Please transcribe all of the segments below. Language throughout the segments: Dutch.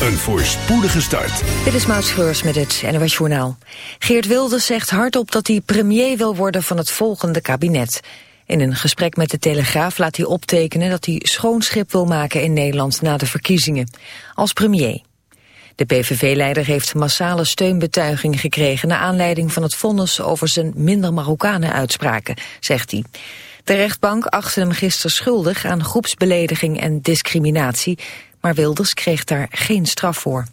een voorspoedige start. Dit is Maud met het NOS Journaal. Geert Wilders zegt hardop dat hij premier wil worden van het volgende kabinet. In een gesprek met de Telegraaf laat hij optekenen dat hij schoon schip wil maken in Nederland na de verkiezingen. Als premier. De PVV-leider heeft massale steunbetuiging gekregen... naar aanleiding van het vonnis over zijn minder Marokkanen uitspraken, zegt hij. De rechtbank achtte hem gisteren schuldig aan groepsbelediging en discriminatie... maar Wilders kreeg daar geen straf voor.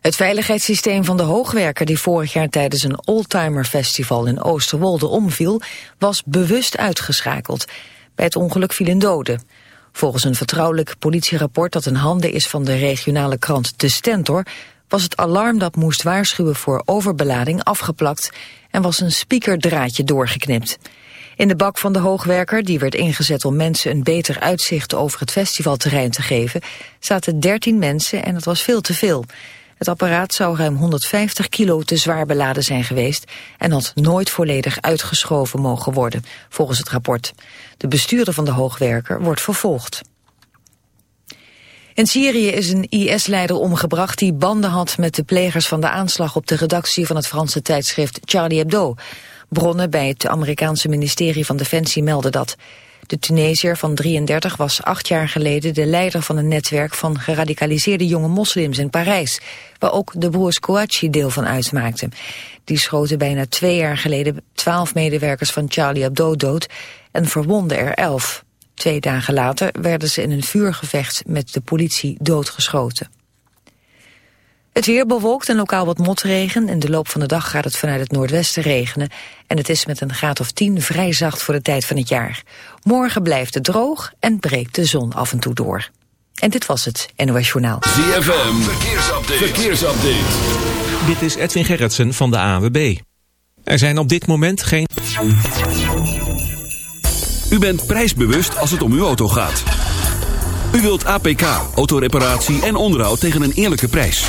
Het veiligheidssysteem van de hoogwerker die vorig jaar tijdens een Oldtimer Festival in Oosterwolde omviel, was bewust uitgeschakeld. Bij het ongeluk viel een dode. Volgens een vertrouwelijk politierapport dat in handen is van de regionale krant De Stentor, was het alarm dat moest waarschuwen voor overbelading afgeplakt en was een speakerdraadje doorgeknipt. In de bak van de hoogwerker, die werd ingezet om mensen een beter uitzicht over het festivalterrein te geven, zaten 13 mensen en dat was veel te veel. Het apparaat zou ruim 150 kilo te zwaar beladen zijn geweest en had nooit volledig uitgeschoven mogen worden, volgens het rapport. De bestuurder van de hoogwerker wordt vervolgd. In Syrië is een IS-leider omgebracht die banden had met de plegers van de aanslag op de redactie van het Franse tijdschrift Charlie Hebdo. Bronnen bij het Amerikaanse ministerie van Defensie melden dat. De Tunesiër van 33 was acht jaar geleden de leider van een netwerk van geradicaliseerde jonge moslims in Parijs, waar ook de broers Kouachi deel van uitmaakten. Die schoten bijna twee jaar geleden twaalf medewerkers van Charlie Hebdo dood en verwonden er elf. Twee dagen later werden ze in een vuurgevecht met de politie doodgeschoten. Het weer bewolkt en lokaal wat motregen. In de loop van de dag gaat het vanuit het noordwesten regenen. En het is met een graad of 10 vrij zacht voor de tijd van het jaar. Morgen blijft het droog en breekt de zon af en toe door. En dit was het NOS Journaal. ZFM, verkeersupdate. verkeersupdate. Dit is Edwin Gerritsen van de AWB. Er zijn op dit moment geen... U bent prijsbewust als het om uw auto gaat. U wilt APK, autoreparatie en onderhoud tegen een eerlijke prijs.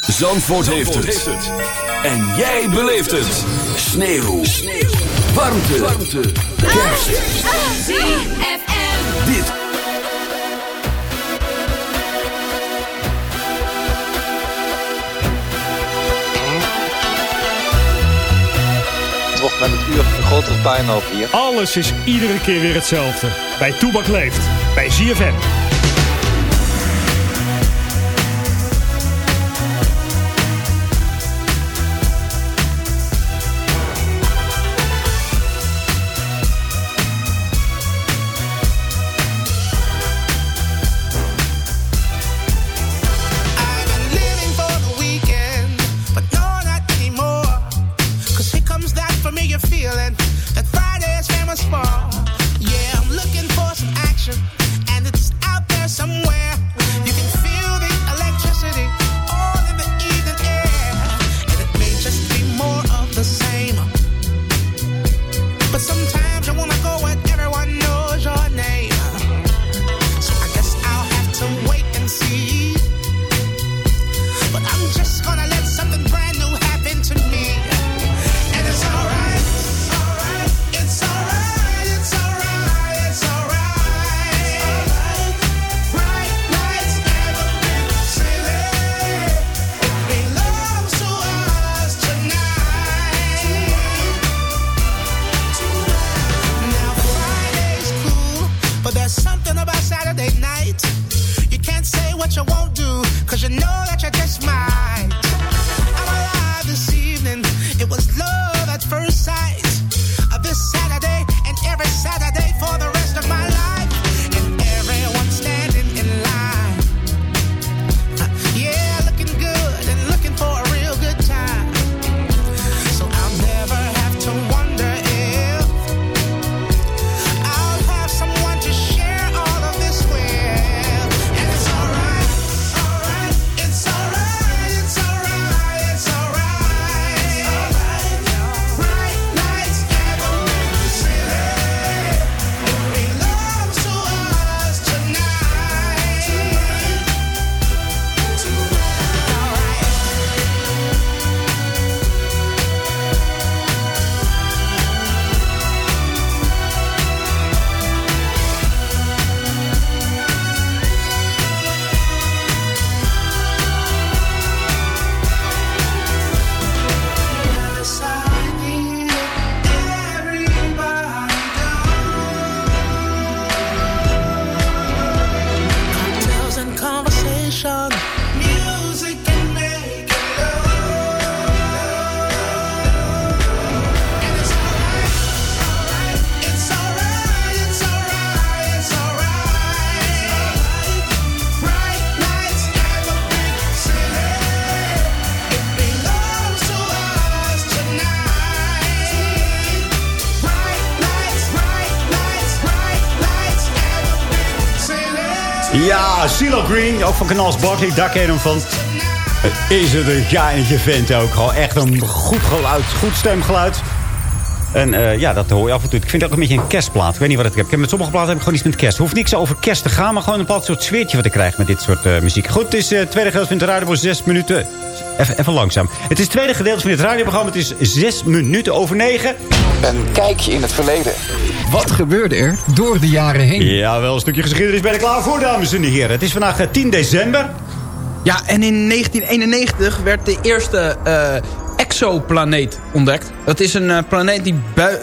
Zandvoort, heeft, het. En jij beleeft het. Sneeuw. Sneeuw. Warmte. Warmte. Kerst. ZFM. Dit. Het wordt met het uur een grotere puinhoop hier. Alles is iedere keer weer hetzelfde. Bij Toebak leeft. Bij ZFM. Van Canals Barkley, daar ken hem van. Is het een geinetje vent ook. Gewoon echt een goed geluid, goed stemgeluid. En eh, ja, dat hoor je af en toe. Ik vind het ook een beetje een kerstplaat. Ik weet niet wat ik heb. ik heb. Met sommige platen heb ik gewoon iets met kerst. Er hoeft niks over kerst te gaan, maar gewoon een bepaald soort sfeertje wat ik krijg met dit soort uh, muziek. Goed, het is het uh, tweede gedeelte van radio voor zes minuten. Even, even langzaam. Het is het tweede gedeelte van dit radioprogramma. Het is zes minuten over negen. Een kijkje in het verleden. Wat gebeurde er door de jaren heen? Ja, wel een stukje geschiedenis ben ik klaar voor, dames en heren. Het is vandaag 10 december. Ja, en in 1991 werd de eerste uh, exoplaneet ontdekt. Dat is een uh, planeet die,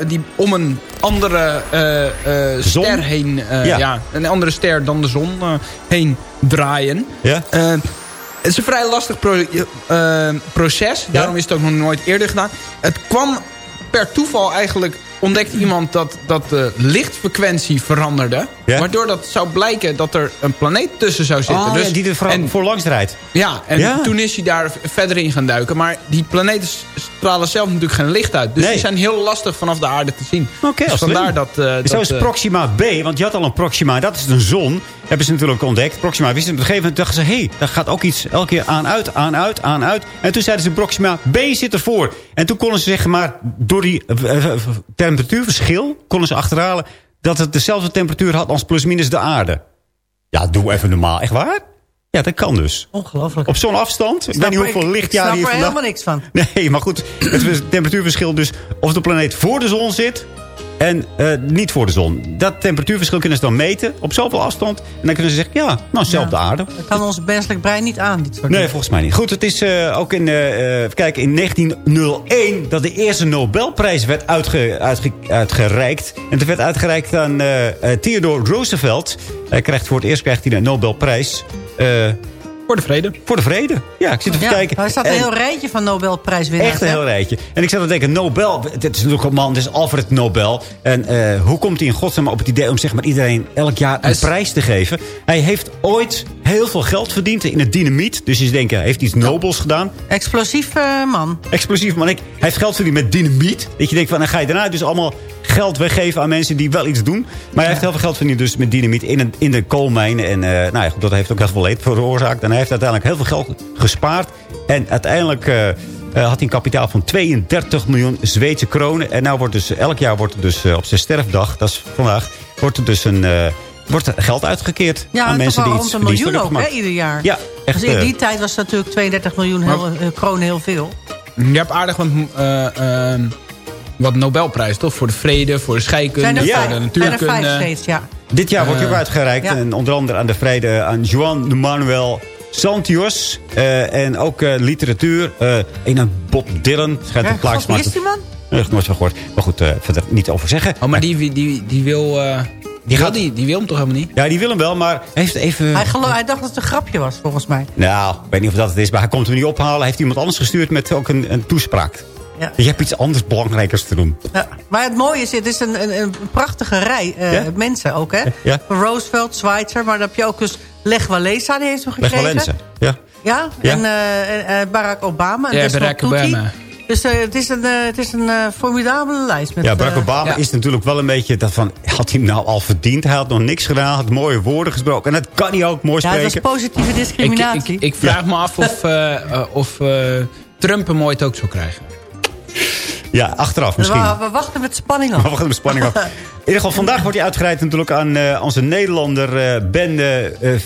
die, om een andere uh, ster heen... Ja. ja. een andere ster dan de zon heen draaien. Ja. het is een vrij lastig pro proces. Daarom is het ook nog nooit eerder gedaan. Het kwam per toeval eigenlijk ontdekte iemand dat, dat de lichtfrequentie veranderde. Ja? Waardoor dat zou blijken dat er een planeet tussen zou zitten. Oh, dus, ja, die er en, voorlangs draait. Ja, en Ja. toen is hij daar verder in gaan duiken. Maar die planeten stralen zelf natuurlijk geen licht uit. Dus Nee. die zijn heel lastig vanaf de aarde te zien. Oké, dus dat... eh, Zo dat, is eh, Proxima B, want je had al een Proxima, dat is een zon. Hebben ze natuurlijk ontdekt. Proxima wisten op een gegeven moment dachten ze... hé, hey, daar gaat ook iets elke keer aan, uit, aan, uit, aan, uit. En toen zeiden ze Proxima B zit ervoor. En toen konden ze zeg maar, door die eh, temperatuurverschil... konden ze achterhalen dat het dezelfde temperatuur had als plusminus de aarde. Ja, doe even normaal. Echt waar? Ja, dat kan dus. Ongelooflijk. Op zo'n afstand. Ik weet niet hoeveel lichtjaren Ik hier snap er helemaal niks van. Nee, maar goed. Het temperatuurverschil dus of de planeet voor de zon zit... en eh, niet voor de zon. Dat temperatuurverschil kunnen ze dan meten op zoveel afstand. En dan kunnen ze zeggen, ja, nou, zelfde aarde. Dat kan ons menselijk brein niet aan, dit soort Nee, dingen. volgens mij niet. Goed, het is eh, ook in, eh, kijken, in 1901 dat de eerste Nobelprijs werd uitge, uitge, uitgereikt. En het werd uitgereikt aan Theodore Roosevelt. Hij krijgt voor het eerst krijgt hij een Nobelprijs. Voor de vrede. voor de vrede. Ja, ik zit even Ja, te kijken. er staat een En- heel rijtje van Nobelprijswinnaars. Echt een hè? heel rijtje. En ik zat te denken, Nobel, dit is natuurlijk een man, dit is Alfred Nobel. En eh, hoe komt hij in godsnaam op het idee om zeg maar, iedereen elk jaar een is- prijs te geven? Hij heeft ooit heel veel geld verdiend in het dynamiet. Dus je denkt, hij heeft iets nobels gedaan. Explosief eh, man. Explosief, man. Ik, hij heeft geld verdiend met dynamiet. Dat je denkt, van, dan ga je daarna dus allemaal geld weggeven aan mensen die wel iets doen. Maar hij heeft heel veel geld verdiend dus met dynamiet in, een, in de koolmijnen. En eh, nou ja, goed, dat heeft ook heel veel leed veroorzaakt. En hij heeft uiteindelijk heel veel geld gespaard. En uiteindelijk eh, eh, had hij een kapitaal van 32 miljoen Zweedse kronen. En nou wordt dus elk jaar wordt er dus op zijn sterfdag, dat is vandaag, wordt er dus een... wordt er geld uitgekeerd Ja, aan mensen die rond iets een miljoen ook, hè, ieder jaar. Ja, echt. Dus in die tijd was natuurlijk 32 miljoen heel, kronen heel veel. Je hebt aardig wat, eh, eh, wat Nobelprijs, toch? Voor de vrede, voor de scheikunde, Zijn er Ja. voor de zijn er vijf natuurkunde. steeds, ja. Dit jaar wordt hij ook Eh, uitgereikt. ja. En onder andere aan de vrede aan Juan Manuel Santios. eh, en ook eh, literatuur. eh een aan Bob Dylan. Schijnt een God, wie is die man? Ik nooit gehoord. Maar goed, verder niet over zeggen. Oh, maar die, die, die wil... eh, die, gaat- die, die wil hem toch helemaal niet? Ja, die wil hem wel, maar hij heeft even... Hij dacht dat het een grapje was, volgens mij. Nou, ik weet niet of dat het is, maar hij komt hem niet ophalen. Hij heeft iemand anders gestuurd met ook een, een toespraak. Ja. Je hebt iets anders belangrijkers te doen. Ja, maar het mooie is, het is een, een, een prachtige rij eh, Ja? mensen ook, hè? Ja. Roosevelt, Schweitzer, maar dan heb je ook dus Lech Walesa, die heeft hem Leg gekregen. wel lenzen. Ja. Ja, Ja. en eh, eh, Barack Obama. En Ja, Desmond Barack. Obama. Dus het is een, eh, het is een formidabele lijst. Met, Ja, Barack Obama ja. is natuurlijk wel een beetje dat van... Had hij hem nou al verdiend? Hij had nog niks gedaan. Had mooie woorden gesproken. En dat kan hij ook mooi ja, dat spreken. is positieve discriminatie. ik, ik vraag me af of, of eh, Trump hem ooit ook zou krijgen. Ja, achteraf misschien. we, we wachten met spanning We af. wachten met spanning af. In ieder geval, vandaag wordt hij uitgereikt natuurlijk aan eh, onze Nederlander eh, Ben eh,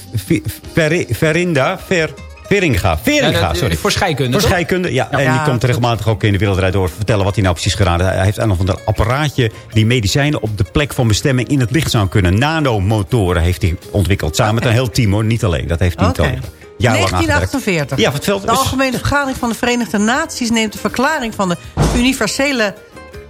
Verinda. Ver, Veringa. Veringa, Ja, dat- sorry. Voor scheikunde, Voor scheikunde, ja. En Ja, die komt regelmatig ook in de Wereldrijd door vertellen wat hij nou precies gedaan heeft. Hij heeft een of ander apparaatje die medicijnen op de plek van bestemming in het licht zou kunnen. Nanomotoren heeft hij ontwikkeld. Samen met een heel team hoor, niet alleen. Dat heeft hij niet Oké. alleen. Jarenlang aangewerkt. 1948. Ja, vertel. De Algemene Vergadering van de Verenigde Naties neemt de verklaring van de universele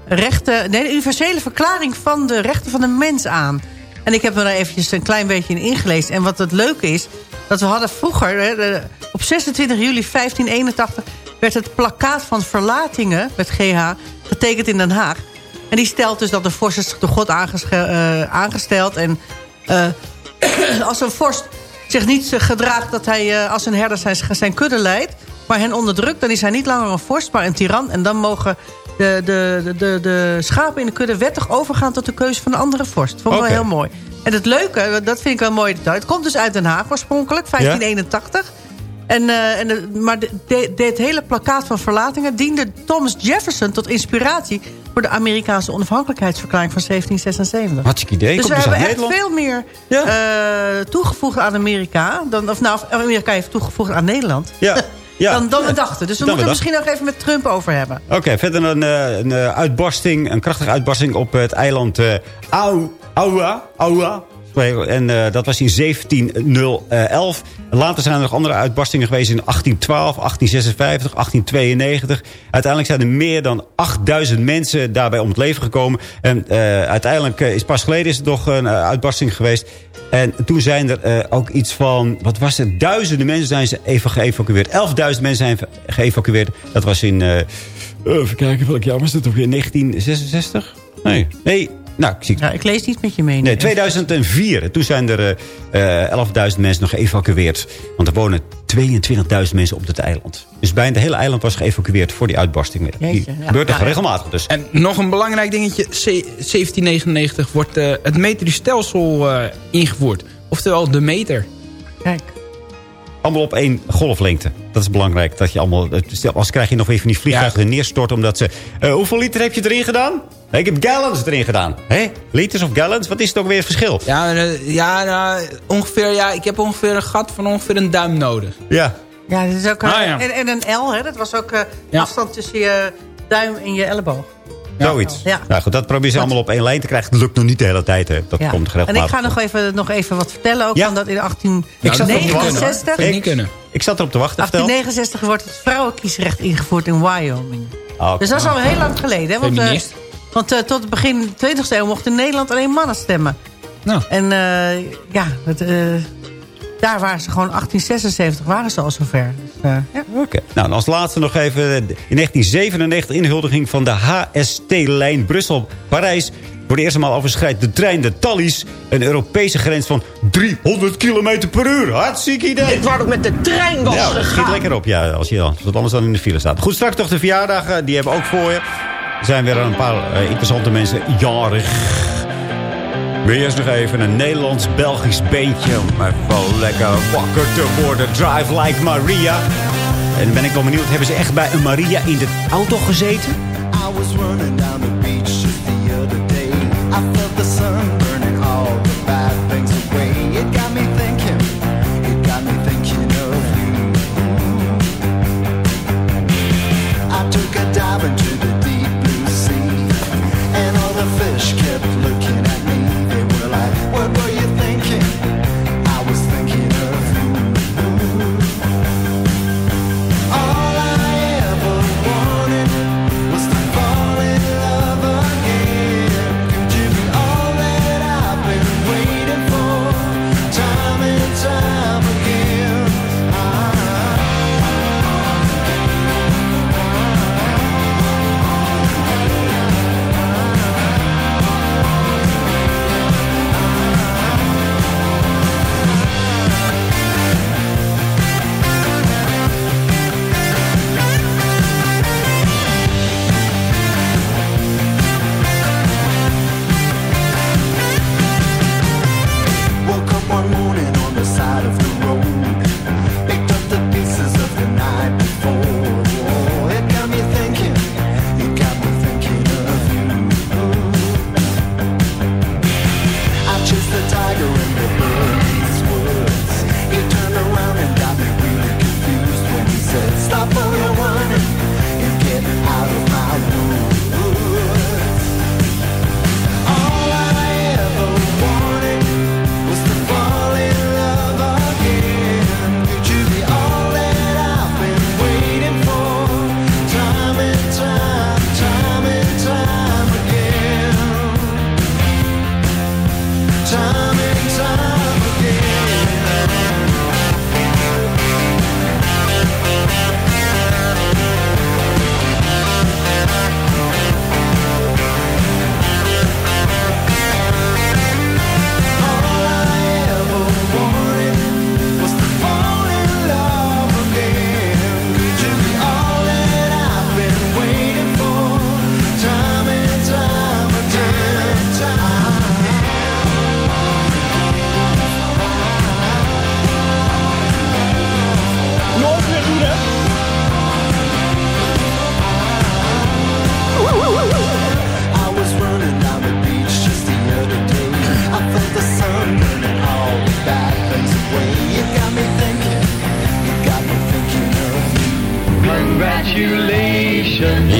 rechten... Nee, de universele verklaring van de rechten van de mens aan. En ik heb me daar eventjes een klein beetje in ingelezen. En wat het leuke is, dat we hadden vroeger... hè, op 26 juli 1581 werd het plakkaat van verlatingen met GH getekend in Den Haag. En die stelt dus dat de vorst is door God eh, aangesteld. En eh, als een vorst zich niet eh, gedraagt dat hij eh, als een herder zijn, zijn kudde leidt... maar hen onderdrukt, dan is hij niet langer een vorst, maar een tiran. En dan mogen de, de, de, de, schapen in de kudde wettig overgaan tot de keuze van een andere vorst. Vond ik wel heel mooi. En het leuke, dat vind ik wel mooi. Het komt dus uit Den Haag oorspronkelijk, 1581. En, eh, en de- maar de- de- dit hele plakkaat van verlatingen diende Thomas Jefferson tot inspiratie voor de Amerikaanse onafhankelijkheidsverklaring van 1776. Hartstikke idee. Dus Komt we dus hebben echt veel meer eh, toegevoegd aan Amerika. Dan, of nou, Amerika heeft toegevoegd aan Nederland. Ja. Ja. dan, dan we Ja. dachten. Dus we Dan moeten we het misschien nog even met Trump over hebben. Oké, verder een, eh, een eh, uitbarsting, een krachtige uitbarsting op het eiland eh Au, Aua. Aua. En eh, dat was in 17011. Later zijn er nog andere uitbarstingen geweest in 1812, 1856, 1892. Uiteindelijk zijn er meer dan 8000 mensen daarbij om het leven gekomen. En eh, uiteindelijk eh, is pas geleden is er nog een uitbarsting geweest. En toen zijn er ook iets van, wat was het, duizenden mensen zijn ze even geëvacueerd. 11.000 mensen zijn geëvacueerd. Dat was in, even kijken, welk jaar was het? Of in 1966? Nee, nee. Nou, ik zie het. Ja, ik lees niet met je mee. Nee, 2004. Toen zijn er eh, eh, 11.000 mensen nog geëvacueerd. Want er wonen 22.000 mensen op het eiland. Dus bijna het hele eiland was geëvacueerd voor die uitbarsting. Die Jeetje, ja. gebeurt Ja, ja. regelmatig dus. En nog een belangrijk dingetje. C- 1799 wordt eh, het metrisch stelsel eh, ingevoerd. Oftewel de meter. Kijk. Allemaal op één golflengte. Dat is belangrijk. Dat je allemaal, als krijg je nog even die vliegtuigen die neerstorten. Omdat ze... eh, hoeveel liter heb je erin gedaan? Ik heb gallons erin gedaan. Hé? Liters of gallons? Wat is het ook weer het verschil? Ja, eh, ja, nou, ongeveer, ja, ik heb ongeveer een gat van ongeveer een duim nodig. Ja. Ja, dat is ook, eh, Ah, ja. en, en een L, hè, dat was ook eh, Ja. afstand tussen je duim en je elleboog. Zoiets. Ja. Nou goed, dat probeer je allemaal op één lijn te krijgen. Dat lukt nog niet de hele tijd. Hè. Dat Ja. komt en ik ga nog even, nog even wat vertellen. Ook Ja. van dat in Nou, Ik zat erop te wachten. 1869, Vind ik niet kunnen. Ik zat erop te wachten. Vertel. 1869 wordt het vrouwenkiesrecht ingevoerd in Wyoming. Oh, Dus dat is al heel lang geleden. Hè? Want, eh, Feminist. Want eh, tot het begin 20e eeuw mochten in Nederland alleen mannen stemmen. Nou. En eh, ja, het, eh, daar waren ze gewoon 1876 waren ze al zover. Dus, eh, ja. Oké. Nou, en als laatste nog even in 1997 inhuldiging van de HST-lijn Brussel-Parijs. Voor de eerste maal overschrijdt de trein de Thalys een Europese grens van 300 km per uur. Hartstikke idee. Ik wou ook met de trein was Ja, schiet lekker op, ja, als je wat anders dan in de file staat. Goed, straks toch de verjaardagen, die hebben we ook voor je. Zijn weer een paar eh, interessante mensen jarig. Weer eerst nog even een Nederlands-Belgisch beentje. Om even lekker wakker te worden. Drive like Maria. En dan ben ik wel benieuwd, hebben ze echt bij een Maria in de auto gezeten? Running down left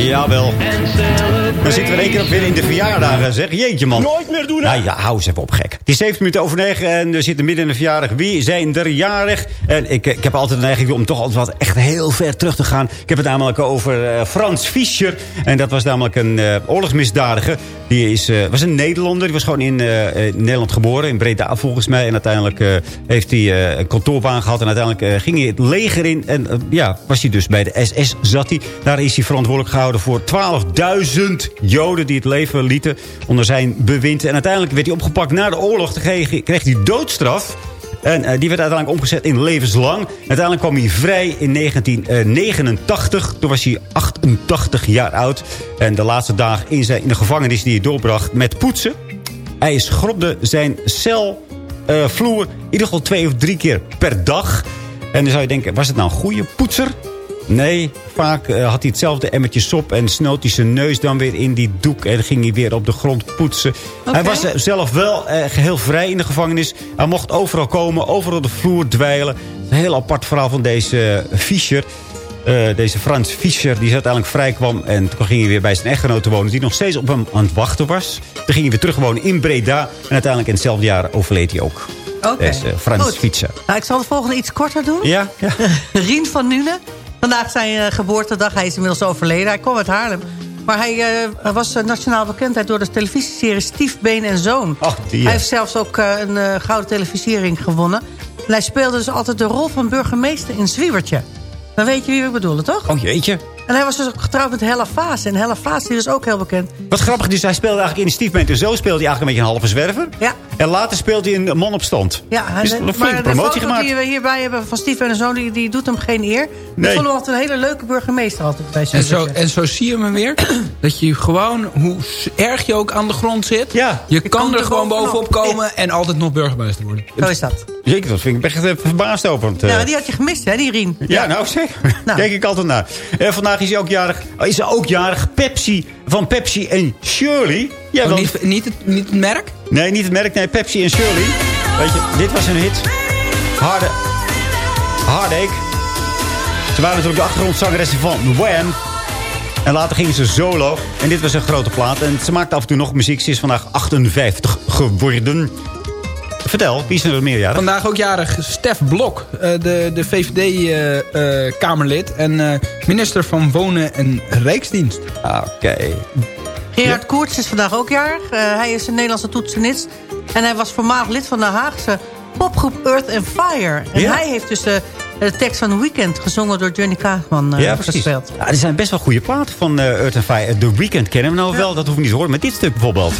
Jawel één keer ook weer in de verjaardagen, zeg. Jeetje, man. Nooit meer doen, hè? Nou ja, hou eens even op, gek. Het is 7 minuten over 9 en we zitten midden in de verjaardag. Wie zijn er jarig? En ik, ik heb altijd een neiging om toch altijd wat echt heel ver terug te gaan. Ik heb het namelijk over eh, Frans Fischer. En dat was namelijk een eh, oorlogsmisdadiger. Die is, eh, was een Nederlander. Die was gewoon in, eh, in Nederland geboren. In Breda volgens mij. En uiteindelijk eh, heeft hij eh, een kantoorbaan gehad. En uiteindelijk eh, ging hij het leger in. En eh, ja, was hij dus bij de SS zat hij. Daar is hij verantwoordelijk gehouden voor 12.000 Joden die het leven lieten. Onder zijn bewind. En uiteindelijk werd hij opgepakt na de oorlog. Kreeg, kreeg hij doodstraf. En eh, die werd uiteindelijk omgezet in levenslang. Uiteindelijk kwam hij vrij in 1989. Toen was hij 88 jaar oud. En de laatste dag in, zijn, in de gevangenis die hij doorbracht met poetsen. Hij schrobde zijn celvloer in ieder geval twee of drie keer per dag. En dan zou je denken, was het nou een goede poetser? Nee, vaak eh, had hij hetzelfde emmertje sop en snoot hij zijn neus dan weer in die doek. En ging hij weer op de grond poetsen. Hij was eh, zelf wel eh, geheel vrij in de gevangenis. Hij mocht overal komen, overal de vloer dweilen. Een heel apart verhaal van deze uh, Fischer. Eh, deze Frans Fischer, die uiteindelijk vrij kwam. En toen ging hij weer bij zijn echtgenote wonen. Die nog steeds op hem aan het wachten was. Toen ging hij weer terug wonen in Breda. En uiteindelijk in hetzelfde jaar overleed hij ook. Oké. Deze Frans. Fischer. Nou, ik zal het volgende iets korter doen. Ja, ja. Rien van Nune. Vandaag zijn eh, geboortedag. Hij is inmiddels overleden. Hij kwam uit Haarlem. Maar hij eh, was eh, nationaal bekendheid door de televisieserie Stief, Been en Zoon. Ach, die, ja. Hij heeft zelfs ook een gouden televisiering gewonnen. En hij speelde dus altijd de rol van burgemeester in Zwiebertje. Dan weet je wie we bedoelen, toch? Oh jeetje. En hij was dus ook getrouwd met Hella Vaas. En Hella Vaas die is ook heel bekend. Wat grappig is, hij speelde eigenlijk in de Stiefmeent. En zo speelde hij eigenlijk een beetje een halve zwerver. Ja. En later speelt hij een man op stand. Ja, hij, Dus een maar promotie foto gemaakt. die we hierbij hebben van Steve en Zoon, die, die doet hem geen eer. Nee. Ik vond hem altijd een hele leuke burgemeester altijd bij En zo, en zo zie je me weer. dat je gewoon, hoe erg je ook aan de grond zit... Ja. je kan er er gewoon bovenop. bovenop komen en altijd nog burgemeester worden. Zo is dat. Zeker, dat vind ik echt even verbaasd over. Want, eh, Ja, die had je gemist, hè, die Rien. ja, nou zeker. Nou. Denk ik altijd naar. En vandaag is hij ook jarig. oh, Is hij ook jarig. Pepsi. Van Pepsi en Shirley. Ja, Oh, niet, niet, het, niet het merk? Nee, niet het merk. Nee, Pepsi en Shirley. Weet je, dit was een hit. Harde... Heartache. Ze waren natuurlijk de achtergrondzangeressen van Wham. En later gingen ze solo. En dit was een grote plaat. En ze maakte af en toe nog muziek. Ze is vandaag 58 geworden. Vertel, wie is er nog meerjarig? Vandaag ook jarig Stef Blok, eh, de, de VVD-Kamerlid... en eh, minister van Wonen en Rijksdienst. Oké. Gerard Koerts is vandaag ook jarig. Eh, hij is een Nederlandse toetsenist. En hij was voormalig lid van de Haagse popgroep Earth and Fire. En Ja. hij heeft dus de, de tekst van Weekend gezongen door Johnny Kaagman eh, Ja, precies. gespeeld. Ja, er zijn best wel goede platen van eh Earth and Fire. The Weeknd kennen we nou wel, dat hoef ik niet te horen. Maar dit stuk bijvoorbeeld.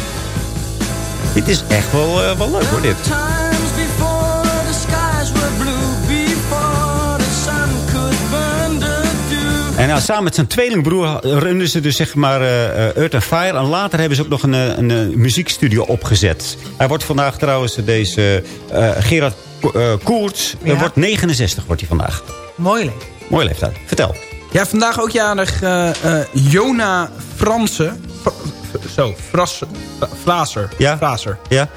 Dit is echt wel, eh, wel leuk hoor, dit. Times before the skies were blue, before the sun could burn the dew. En nou, samen met zijn tweelingbroer runden ze dus zeg maar eh, eh, Earth and Fire. En later hebben ze ook nog een, een, muziekstudio opgezet. Hij wordt vandaag trouwens, deze eh, Gerard Ko- eh, Koerts, eh, Ja. wordt 69 wordt hij vandaag. Mooi leuk. Mooie leeftijd. Vertel. Ja, vandaag ook jarig eh, eh, Jona Fransen. Zo, Fras, Fraser. Ja? Fraser. Ja?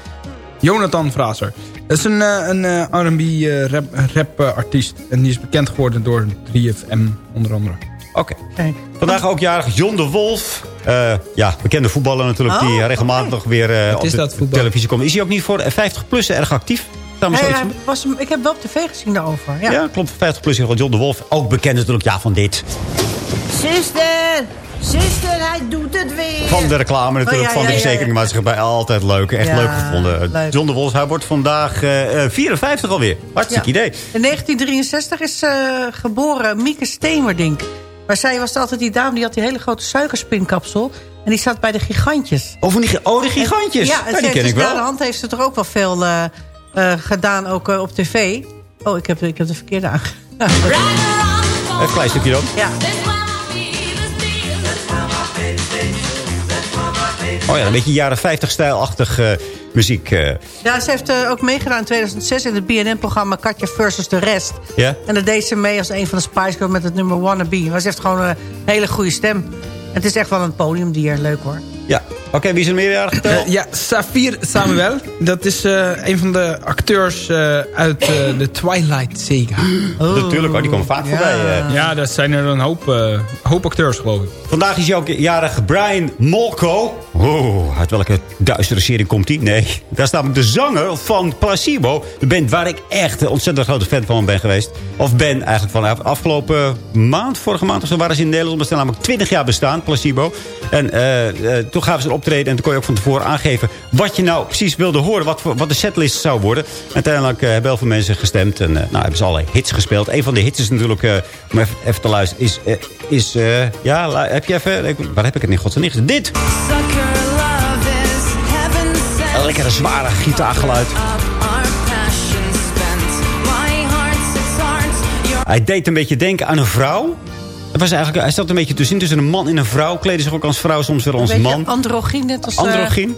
Jonathan Fraser. Dat is een, eh, een eh, R&B eh, rap, rap artiest. En die is bekend geworden door 3FM onder andere. Oké. Vandaag ook jarig John de Wolf. Eh, ja, bekende voetballer natuurlijk. Oh, die regelmatig oké. weer eh, op is de voetbal? televisie komt. Is hij ook niet voor 50 plus erg actief? Hey, van- was, ik heb wel op tv gezien daarover. Ja. ja. klopt. 50 plus. John de Wolf. Ook bekend natuurlijk ja, van dit. Zuster, zuster, hij doet het weer. Van de reclame natuurlijk. Oh, ja, van de verzekeringmaatschappij. Altijd leuk. Echt leuk gevonden. leuk. John de Wolf. Hij wordt vandaag eh, eh, 54 alweer. Hartstikke idee. In 1963 is eh, geboren Mieke Stemerdink. Maar zij was altijd die dame, die had die hele grote suikerspinkapsel. En die zat bij de gigantjes. Oh, van die, oh, de gigantjes. Ja, Ja, en die ken ik dus na de wel. hand heeft ze toch ook wel veel eh, eh, gedaan, ook eh, op tv. Oh, ik heb, ik heb de verkeerde aan. Een klein stukje dan. ja. Oh ja, een beetje jaren 50 stijlachtig eh, muziek. eh. ja, ze heeft eh, ook meegedaan in 2006 in het BNN-programma Katja versus de Rest. ja? En daar deed ze mee als een van de Spice Girls met het nummer Wannabe. Maar ze heeft gewoon een hele goede stem. Het is echt wel een podiumdier. Leuk hoor. Ja. Oké, wie is er meerjarig geteld? Eh, ja, Safir Samuel. Dat is eh, een van de acteurs eh, uit eh, de Twilight Saga. Natuurlijk, oh, die komen vaak voorbij. Ja, dat zijn er een hoop, eh, hoop acteurs, geloof ik. Vandaag is ook jarig Brian Molko. Oh, uit welke duistere serie komt die? Nee, dat is namelijk de zanger van Placebo. De band waar ik echt een ontzettend grote fan van ben geweest. Of ben eigenlijk van afgelopen maand, vorige maand of zo, waren ze in Nederland. Omdat ze namelijk 20 jaar bestaan, Placebo. En toen gaven ze een en toen kon je ook van tevoren aangeven... wat je nou precies wilde horen, wat, wat de setlist zou worden. Uiteindelijk eh, hebben heel veel mensen gestemd en eh, nou, hebben ze allerlei hits gespeeld. Een van de hits is natuurlijk, eh, om even, even te luisteren, is... is ja, heb je even... Waar heb ik het in godsnaam niet? Dit! Lekkere zware gitaargeluid. Hij deed een beetje denken aan een vrouw. Was eigenlijk, hij zat een beetje tussenin tussen een man en een vrouw. Kleden zich ook als vrouw, soms weer als Een man. androgyn, net als... eh, Androgyn.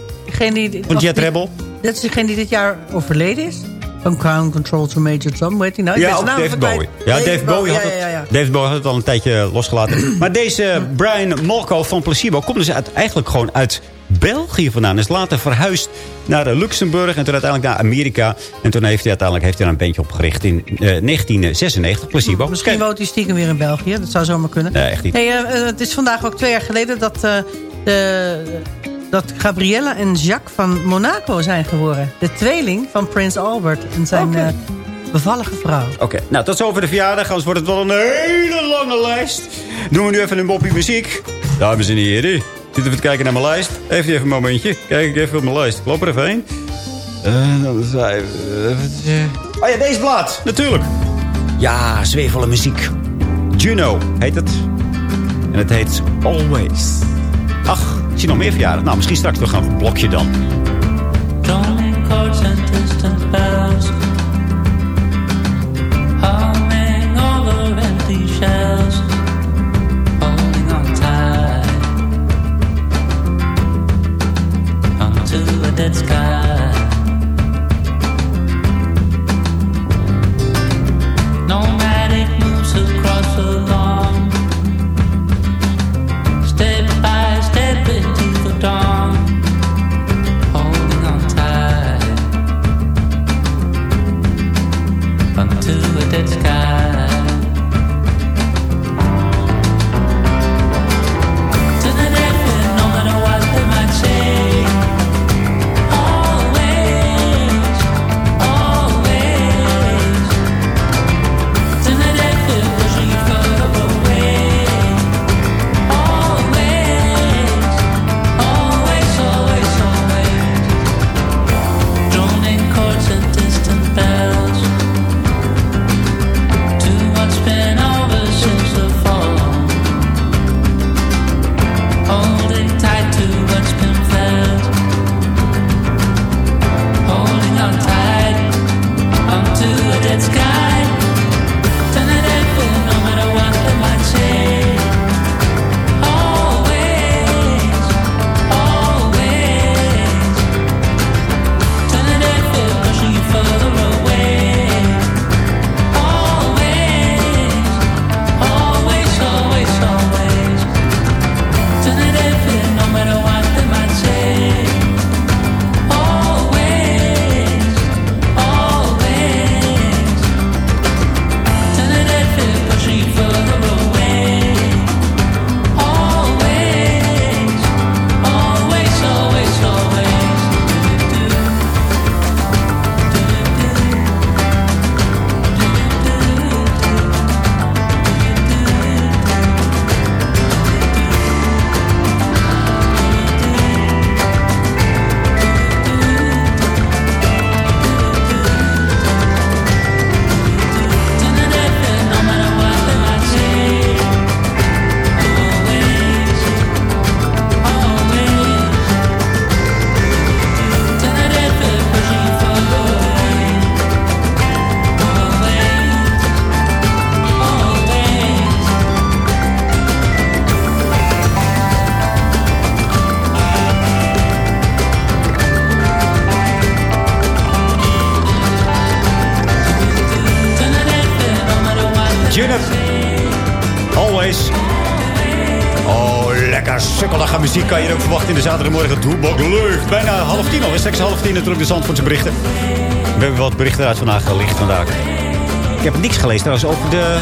die, Van Jet Rebel. Dat is degene die dit jaar overleden is. Van Crown Control to Major Tom, weet hij nou? Ja, ook even Bowie. Ja, David Bowie, had ja, het, ja, Bowie had het al een tijdje losgelaten. maar deze Brian Molko van Placebo komt dus uit, eigenlijk gewoon uit België vandaan. Is later verhuisd naar eh, Luxemburg en toen uiteindelijk naar Amerika. En toen heeft hij uiteindelijk heeft hij een bandje opgericht in eh, 1996, Placebo. Misschien woont hij stiekem weer in België. Dat zou zomaar kunnen. Nee, echt niet. Hey, eh, eh, het is vandaag ook twee jaar geleden dat, eh, de, dat Gabriella en Jacques van Monaco zijn geboren. De tweeling van Prins Albert en zijn bevallige vrouw. Oké, nou tot zover de verjaardag. Anders wordt het wel een hele lange lijst. Doen we nu even een moppie muziek. Dames en heren, zit even te kijken naar mijn lijst. Even even een momentje. Kijk ik even op mijn lijst. Ik loop er even heen. En dan zijn we... even- Oh ja, deze blad. Natuurlijk. Ja, zwevelen muziek. Juno heet het. En het heet Always. Ach, ik zie nog meer verjaardag. Nou, misschien straks nog een blokje dan. Droning sunlit sky kan je ook verwachten in de zaterdagmorgen. Toebak lucht. Bijna half tien alweer. Straks half tien natuurlijk de Zandvoortse berichten. We hebben wat berichten uit vandaag gelicht vandaag. Ik heb niks gelezen trouwens over de...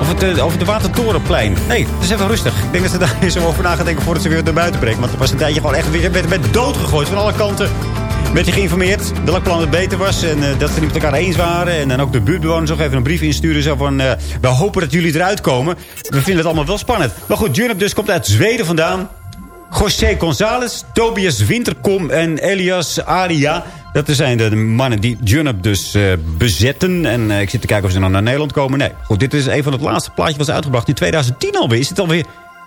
Over het, eh, over de Watertorenplein. Nee, het is even rustig. Ik denk dat ze daar eens over na gaan denken voordat ze weer naar buiten breken. Want er was een tijdje gewoon echt weer met, met dood gegooid. Van alle kanten werd je geïnformeerd welk plan het beter was. En eh, dat ze niet met elkaar eens waren. En dan ook de buurtbewoners nog even een brief insturen. Zo van, eh, we hopen dat jullie eruit komen. We vinden het allemaal wel spannend. Maar goed, Junip dus komt uit Zweden vandaan. José González, Tobias Winterkom en Elias Aria. Dat zijn de mannen die Junip dus eh, bezetten. En eh, ik zit te kijken of ze nog naar Nederland komen. Nee, goed, dit is een van het laatste plaatje was uitgebracht in 2010 alweer. Is het alweer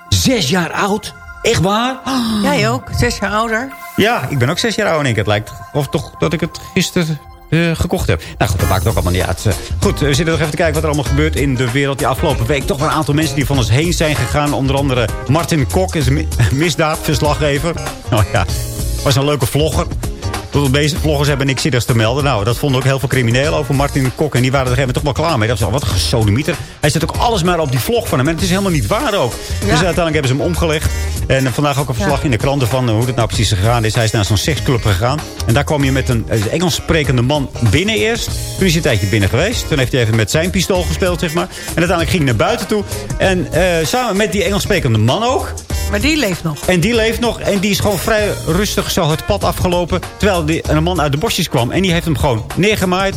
zes jaar oud? Echt waar? Jij ook, zes jaar ouder. Ja, ik ben ook zes jaar ouder en ik. Het lijkt of toch dat ik het gisteren eh, gekocht heb. Nou goed, dat maakt ook allemaal niet uit. Eh, goed, we zitten nog even te kijken wat er allemaal gebeurt in de wereld. Die afgelopen week toch wel een aantal mensen die van ons heen zijn gegaan. Onder andere Martin Kok is misdaadverslaggever. Nou ja, was een leuke vlogger. De meeste vloggers hebben niks zinnigs te melden. Nou, dat vonden ook heel veel criminelen over Martin Kok. En die waren er moment toch wel klaar mee. Dat was al wat gesodemieter. Hij zet ook alles maar op die vlog van hem. En het is helemaal niet waar ook. Dus uiteindelijk hebben ze hem omgelegd. En vandaag ook een verslag in de kranten van eh, hoe het nou precies gegaan is. Hij is naar zo'n seksclub gegaan. En daar kwam je met een eh, Engels sprekende man binnen eerst. Toen is hij een tijdje binnen geweest. Toen heeft hij even met zijn pistool gespeeld, zeg maar. En uiteindelijk ging hij naar buiten toe. En eh, samen met die Engels sprekende man ook. Maar die leeft nog. En die leeft nog. En die is gewoon vrij rustig zo het pad afgelopen. Terwijl die, een man uit de bosjes kwam. En die heeft hem gewoon neergemaaid.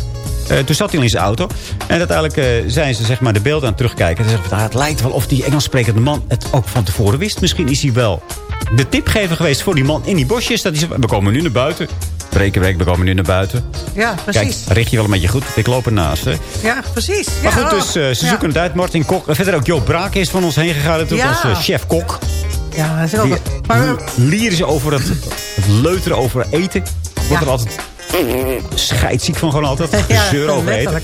Eh, toen zat hij al in zijn auto. En uiteindelijk eh, zijn ze zeg maar, de beelden aan het terugkijken. En ze zeggen, ah, het lijkt wel of die Engels sprekende man het ook van tevoren wist. Misschien is hij wel de tipgever geweest voor die man in die bosjes. Dat hij zei, we komen nu naar buiten. Brekenwerk, we komen nu naar buiten. Ja, precies. Kijk, richt je wel een beetje goed. Ik loop ernaast. Hè. Ja, precies. Maar goed, dus eh, ze ja. zoeken het uit. Martin Kok. Verder ook Joop Braak is van ons heen gegaan. Natuurlijk Ja. als eh, chef-kok. Ja, dat is. Die Maar, eh, ze over het, het leuteren over eten. Wordt er altijd scheidziek van gewoon altijd. Ja, Gezeur over eten.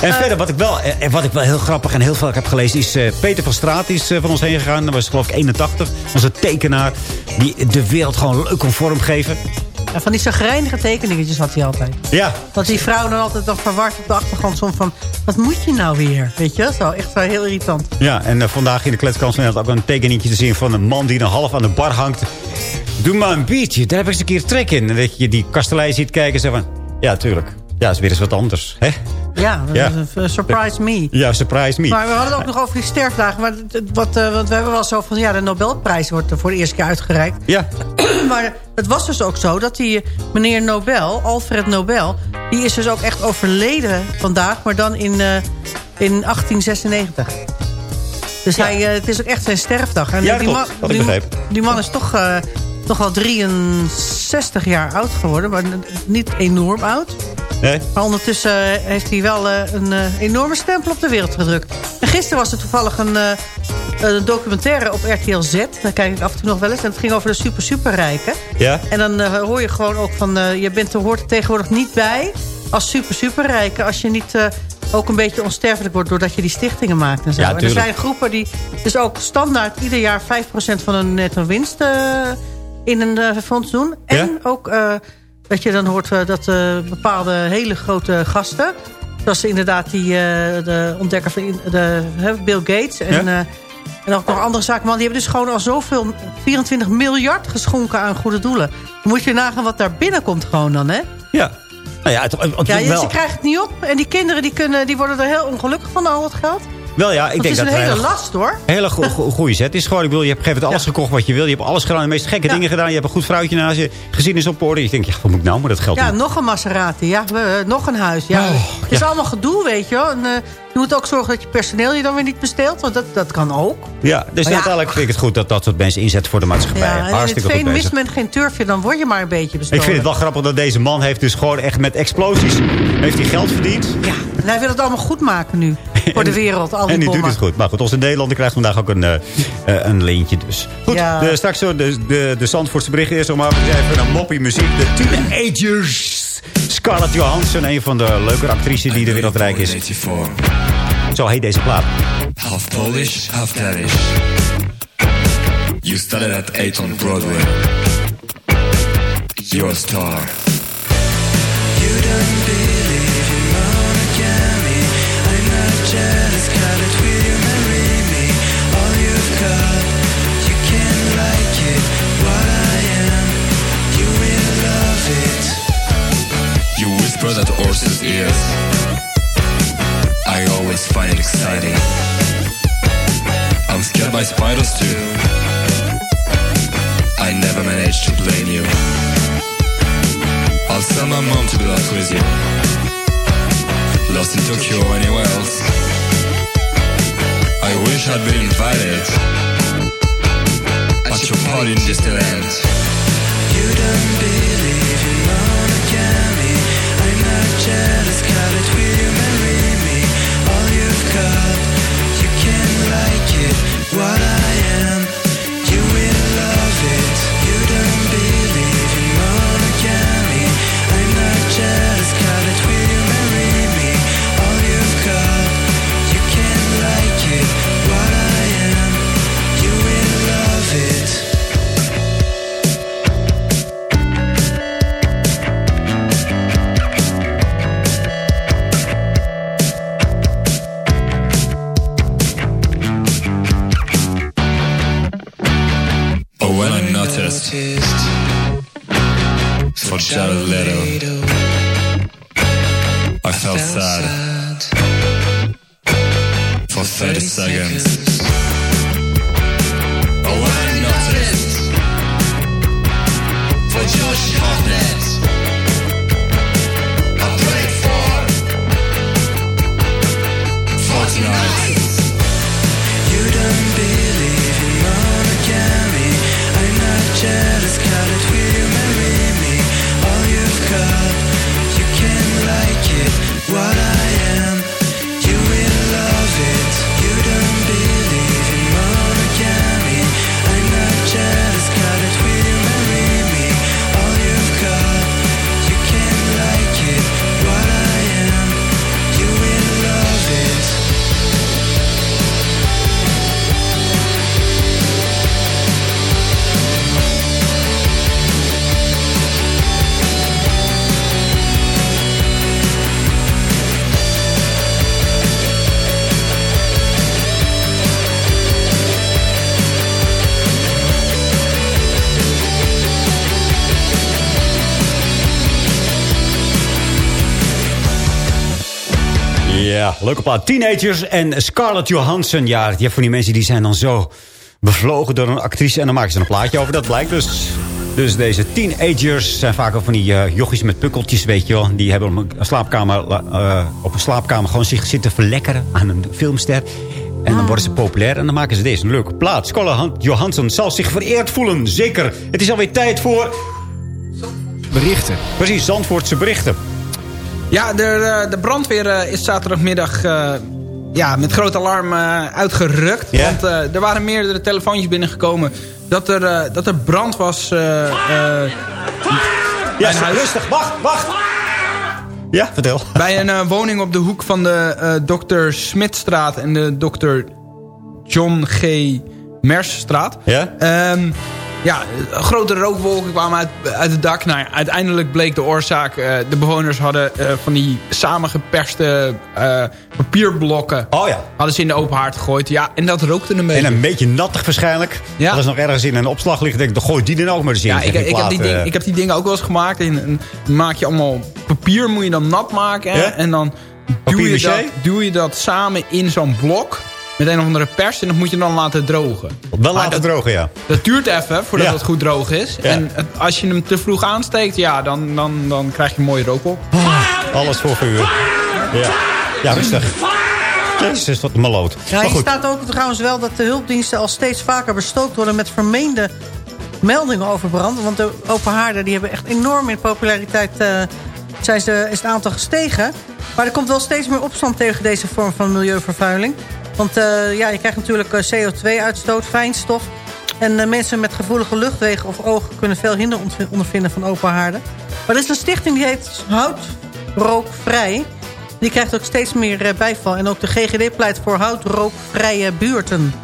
En verder, wat ik, wel, eh, wat ik wel heel grappig en heel veel heb gelezen... is eh, Peter van Straat is eh, van ons heen gegaan. Dat was geloof ik 81. Dat was een tekenaar die de wereld gewoon leuk kon vormgeven. Ja, van die zagrijnige tekeningetjes had hij altijd. Ja, Dat die vrouw dan altijd nog verward op de achtergrond stond van... wat moet je nou weer? Weet je, zo echt wel heel irritant. ja en eh, vandaag in de kletskans had ook een tekeningetje te zien... van een man die een half aan de bar hangt. Doe maar een biertje, daar heb ik eens een keer trek in. En dat je die kastelein ziet kijken en van... Ja, tuurlijk. Ja, is weer eens wat anders. Hè? Ja, een surprise me. Ja, surprise me. Maar we hadden het ook nog over die sterfdagen. Maar wat, eh, want we hebben wel zo van... ja, de Nobelprijs wordt er voor de eerste keer uitgereikt. Ja, maar het was dus ook zo dat die meneer Nobel, Alfred Nobel... die is dus ook echt overleden vandaag, maar dan in, eh, in 1896. Dus hij, eh, het is ook echt zijn sterfdag. En Ja, dat die, klopt. Ik die, die man is toch, eh, toch wel 63 jaar oud geworden, maar niet enorm oud. nee? Maar ondertussen eh, heeft hij wel eh, een eh, enorme stempel op de wereld gedrukt. En gisteren was er toevallig een, een documentaire op RTL Z. Daar kijk ik af en toe nog wel eens. En het ging over de super superrijken. Ja? En dan hoor je gewoon ook van... je bent er, hoort er tegenwoordig niet bij als super superrijke... als je niet ook een beetje onsterfelijk wordt... doordat je die stichtingen maakt en zo. Ja, en er zijn groepen die dus ook standaard... ieder jaar 5% van hun netto winst eh, in een eh, fonds doen. En Ja? ook eh, dat je dan hoort eh, dat bepaalde hele grote gasten... zoals inderdaad die, de ontdekker van de, Bill Gates... en Ja? en ook nog andere zaken. Man, die hebben dus gewoon al zoveel, 24 miljard geschonken aan goede doelen. Moet je nagaan wat daar binnenkomt gewoon dan, hè? Ja. Nou ja, het, het, Ja, wel. ze krijgen het niet op. En die kinderen die kunnen, die worden er heel ongelukkig van, al het geld. Wel ja, ik Dat denk is een het hele last, hoor. hele go- go- goede zet is gewoon. Ik bedoel, je hebt gegeven alles gekocht wat je wil. Je hebt alles gedaan, de meest gekke dingen gedaan. Je hebt een goed vrouwtje naast je. Gezin is op orde. Je denkt, ja, wat moet ik nou met dat geld Ja, doen? nog een Maserati. Ja, we- nog een huis. Ja, Oh, het is allemaal gedoe, weet je wel. En, eh, je moet ook zorgen dat je personeel je dan weer niet besteelt. Want dat, dat kan ook. Ja, dus Maar ja. uiteindelijk vind ik het goed dat dat soort mensen inzetten voor de maatschappij. Ja, en in het Hartstikke veen bezig. mist men geen turfje, dan word je maar een beetje bestolen. Ik vind het wel grappig dat deze man heeft dus gewoon echt met explosies heeft hij geld verdiend. Ja, en hij wil het allemaal goed maken nu. Voor de wereld, al die En die doet het goed. Maar goed, onze Nederlander krijgt vandaag ook een, eh, een leentje dus. Goed, Ja. de, straks zo de, de, de Zandvoortse berichten. Eerst om even een moppie muziek. De Teenagers. Scarlett Johansson, een van de leuke actrices die de wereldrijk is. Zo heet deze plaat. Half Polish, half Danish. You started at 8 on Broadway. You're a star. You don't that horse's ears. I always find it exciting. I'm scared by spiders too. I never managed to blame you. I'll sell my mom to be lost with you. Lost in Tokyo or anywhere else. I wish I'd been invited. But your party in Disneyland. You don't believe in monogamy. What I am, Ja, leuke plaat. Teenagers en Scarlett Johansson. Ja, je hebt van die mensen die zijn dan zo bevlogen door een actrice. En dan maken ze er een plaatje over. Dat blijkt dus. Dus deze teenagers zijn vaak al van die uh, jochies met pukkeltjes, weet je wel. Die hebben op een slaapkamer, eh, op een slaapkamer gewoon zich zitten verlekkeren aan een filmster. En dan worden ze populair en dan maken ze deze een leuke plaat. Scarlett Johansson zal zich vereerd voelen, zeker. Het is alweer tijd voor... Berichten. Precies, Zandvoortse berichten. Ja, de, eh, de brandweer eh, is zaterdagmiddag eh, ja, met groot alarm uitgerukt. Want er waren meerdere telefoontjes binnengekomen dat er, dat er brand was. Ja, rustig. Wacht, wacht. Ja, vertel. Bij een woning op de hoek van de Dr. Smitstraat en de Dr. John G. Mersstraat. Ja? Ehm, ja, grote rookwolken kwamen uit, uit het dak. Nou uiteindelijk bleek de oorzaak. eh, de bewoners hadden eh, van die samengeperste eh, papierblokken... Oh ja. hadden ze in de open haard gegooid. Ja, en dat rookte een beetje. En een beetje nattig waarschijnlijk. Ja. Als er nog ergens in een opslag ligt, denk ik, dan gooi die dan ook maar eens in. Ja, ik, ik, heb die ding, ik heb die dingen ook wel eens gemaakt. En, maak je allemaal papier, moet je dan nat maken. Ja? En dan je, Papier-maché? dat, duw je dat samen in zo'n blok. Met een of andere pers. En dat moet je dan laten drogen. Wel Maar laten dat, drogen, ja. Dat duurt even voordat Ja. het goed droog is. Ja. En het- als je hem te vroeg aansteekt, ja, dan, dan, dan krijg je een mooie rook op. Alles voor vuur. Ja, ja rustig. Jezus, wat een maloot. Ja, maar hier goed. staat ook trouwens wel dat de hulpdiensten al steeds vaker bestookt worden met vermeende meldingen over brand. Want de open haarden die hebben echt enorm in populariteit eh, zijn ze, is het aantal gestegen. Maar er komt wel steeds meer opstand tegen deze vorm van milieuvervuiling. Want eh, ja, je krijgt natuurlijk eh, CO2-uitstoot, fijnstof. En eh, mensen met gevoelige luchtwegen of ogen kunnen veel hinder ondervinden van open haarden. Maar er is een stichting die heet Houtrookvrij. Die krijgt ook steeds meer bijval. En ook de GGD pleit voor houtrookvrije buurten.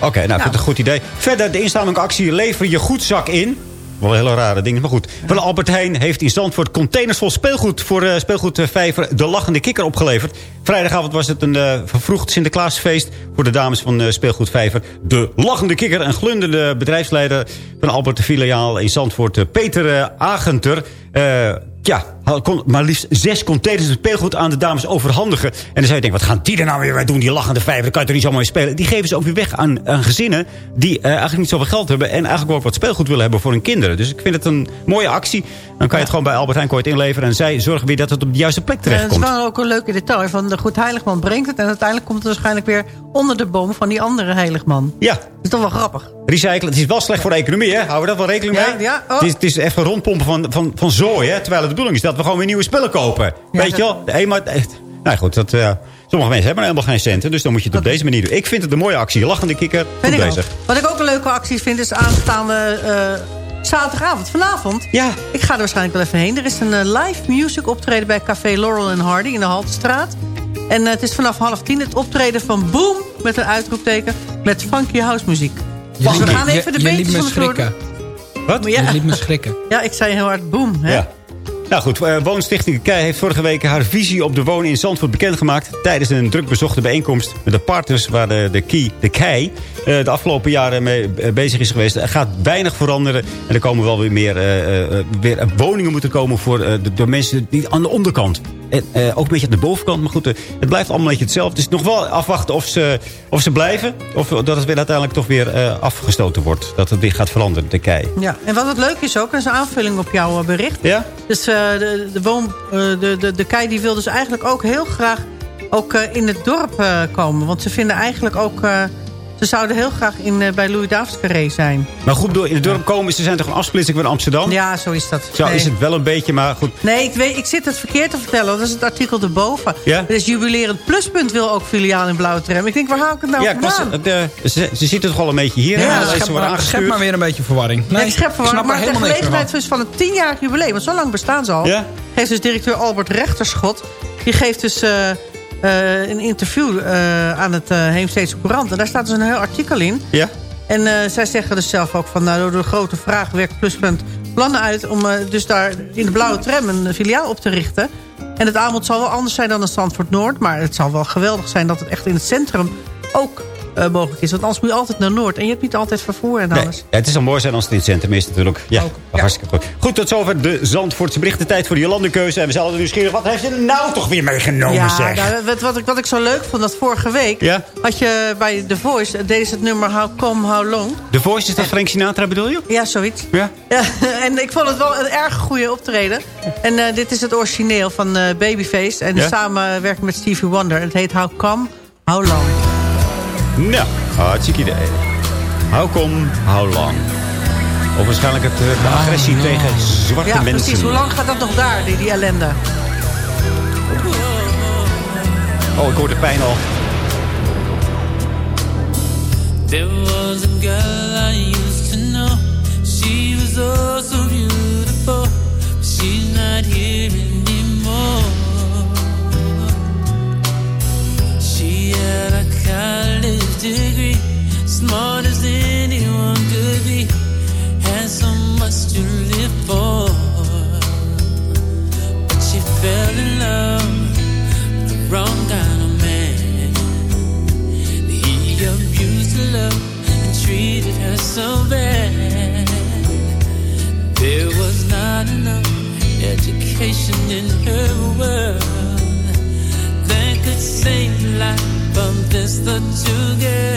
Oké, nou, vind het een goed idee. Verder, de inzamelingactie Lever je goedzak in. Wel hele rare dingen, maar goed. Van Albert Heijn heeft in Zandvoort containers vol speelgoed... voor uh, speelgoedvijver De Lachende Kikker opgeleverd. Vrijdagavond was het een uh, vervroegd Sinterklaasfeest... voor de dames van uh, speelgoedvijver De Lachende Kikker. En glundende bedrijfsleider van Albert de Filiaal in Zandvoort... Peter Agenter... ja, kon maar liefst zes containers speelgoed aan de dames overhandigen. En dan zou je denken, wat gaan die er nou weer mee doen? Die lachende vijver, daar kan je toch niet zomaar mee spelen. Die geven ze ook weer weg aan, aan gezinnen die eh, eigenlijk niet zoveel geld hebben... en eigenlijk ook wat speelgoed willen hebben voor hun kinderen. Dus ik vind het een mooie actie. Dan kan je het gewoon bij Albert Heijn het inleveren... en zij zorgen weer dat het op de juiste plek Ja, het is terechtkomt. wel ook een leuke detail. Van de Goed Heiligman brengt het. En uiteindelijk komt het waarschijnlijk weer onder de boom van die andere heiligman. Ja. Dat is toch wel grappig. Recyclen, het is wel slecht voor de economie, hè? Houden we dat wel rekening mee? ja, oh. het, is, het is even rondpompen van, van, van zooi, hè? Terwijl de bedoeling is dat we gewoon weer nieuwe spullen kopen. Weet je wel? Hey, maar, eh, nou goed, dat, eh, sommige mensen hebben helemaal geen centen. Dus dan moet je het op deze manier doen. Ik vind het een mooie actie. Lachende kikker, goed ook. bezig. Wat ik ook een leuke actie vind is aanstaande eh, zaterdagavond, vanavond. Ja. Ik ga er waarschijnlijk wel even heen. Er is een eh, live music optreden bij Café Laurel en Hardy in de Haltestraat. En eh, het is vanaf half tien het optreden van Boom met een uitroepteken met funky house muziek. Dus we gaan even de me van de schrikken. Wat? Ja. Je liet me schrikken. Ja, ik zei heel hard boom. Hè? Ja. Nou goed, eh, Woonstichting Kei heeft vorige week haar visie op de wonen in Zandvoort bekendgemaakt. Tijdens een druk bezochte bijeenkomst met de partners waar de, de, Key, de Kei eh, de afgelopen jaren mee eh, bezig is geweest. Er gaat weinig veranderen. En er komen wel weer meer weer woningen moeten komen voor de, de mensen die aan de onderkant. En eh, ook een beetje aan de bovenkant. Maar goed, eh, het blijft allemaal een beetje hetzelfde. Het is nog wel afwachten of ze, of ze blijven. Of dat het weer uiteindelijk toch weer eh, afgestoten wordt. Dat het weer gaat veranderen, de Kei. Ja, en wat het leuk is ook, dat is een aanvulling op jouw bericht. Ja? Dus de, de, de, de, de kei die wil dus eigenlijk ook heel graag ook, in het dorp komen. Want ze vinden eigenlijk ook... eh, ze zouden heel graag in, eh, bij Louis Davids Carré zijn. Maar goed, door in het dorp komen, ze zijn toch een afsplitsing van Amsterdam? Ja, zo is dat. Zo Nee. is het wel een beetje, maar goed. Nee, ik, weet, ik zit het verkeerd te vertellen. want Dat is het artikel erboven. Ja? Dus jubilerend pluspunt wil ook filiaal in Blauwe Tram. Ik denk, waar haal ik het nou Ja, ik was, vandaan? de, ze, ze zitten toch al een beetje hier. Ja, hè? schep ze worden maar, schep maar weer een beetje verwarring. Nee, Nee, ik schep snap verwarring, er maar meer gelegenheid van. dus van het tienjarig jubileum... want zo lang bestaan ze al... Ja? geeft dus directeur Albert Rechterschot... die geeft dus eh, eh, een interview eh, aan het uh, Heemsteedse Courant. En daar staat dus een heel artikel in. Ja? En eh, zij zeggen dus zelf ook van... nou, door de grote vraag werkt Pluspunt plannen uit... om eh, dus daar in de blauwe tram een filiaal op te richten. En het aanbod zal wel anders zijn dan in Zandvoort Noord... maar het zal wel geweldig zijn dat het echt in het centrum ook eh, mogelijk is. Want anders moet je altijd naar Noord. En je hebt niet altijd vervoer en Nee, alles. ja, het is al mooi zijn als het in het centrum is natuurlijk. Ja, hartstikke goed. Goed, tot zover de Zandvoortse berichten. Tijd voor de Jolandekeuze. En we zijn altijd nieuwsgierig. Wat heeft er nou toch weer meegenomen, Ja, zeg? nou, wat, wat, ik, wat ik zo leuk vond, dat vorige week... Ja? had je bij The Voice, eh, deze het nummer How Come, How Long. De Voice, is dat Frank Sinatra bedoel je? Ja, zoiets. Ja? Ja, en ik vond het wel een erg goede optreden. En eh, dit is het origineel van Babyface. En Ja? samenwerking met Stevie Wonder. Het heet How Come, How Long. Nou, hartstikke idee. How come, how long? Of waarschijnlijk het, eh, de agressie tegen zwarte Ja, mensen. precies. Hoe lang gaat dat nog daar, die, die ellende? Oh, ik hoor de pijn al. There was a girl I used to know. She was oh so beautiful. But she's not here anymore. She had a college degree, smart as anyone could be. Had so much to live for. But she fell in love with the wrong kind of man. He abused her love and treated her so bad. There was not enough education in her world that could save life of this little girl.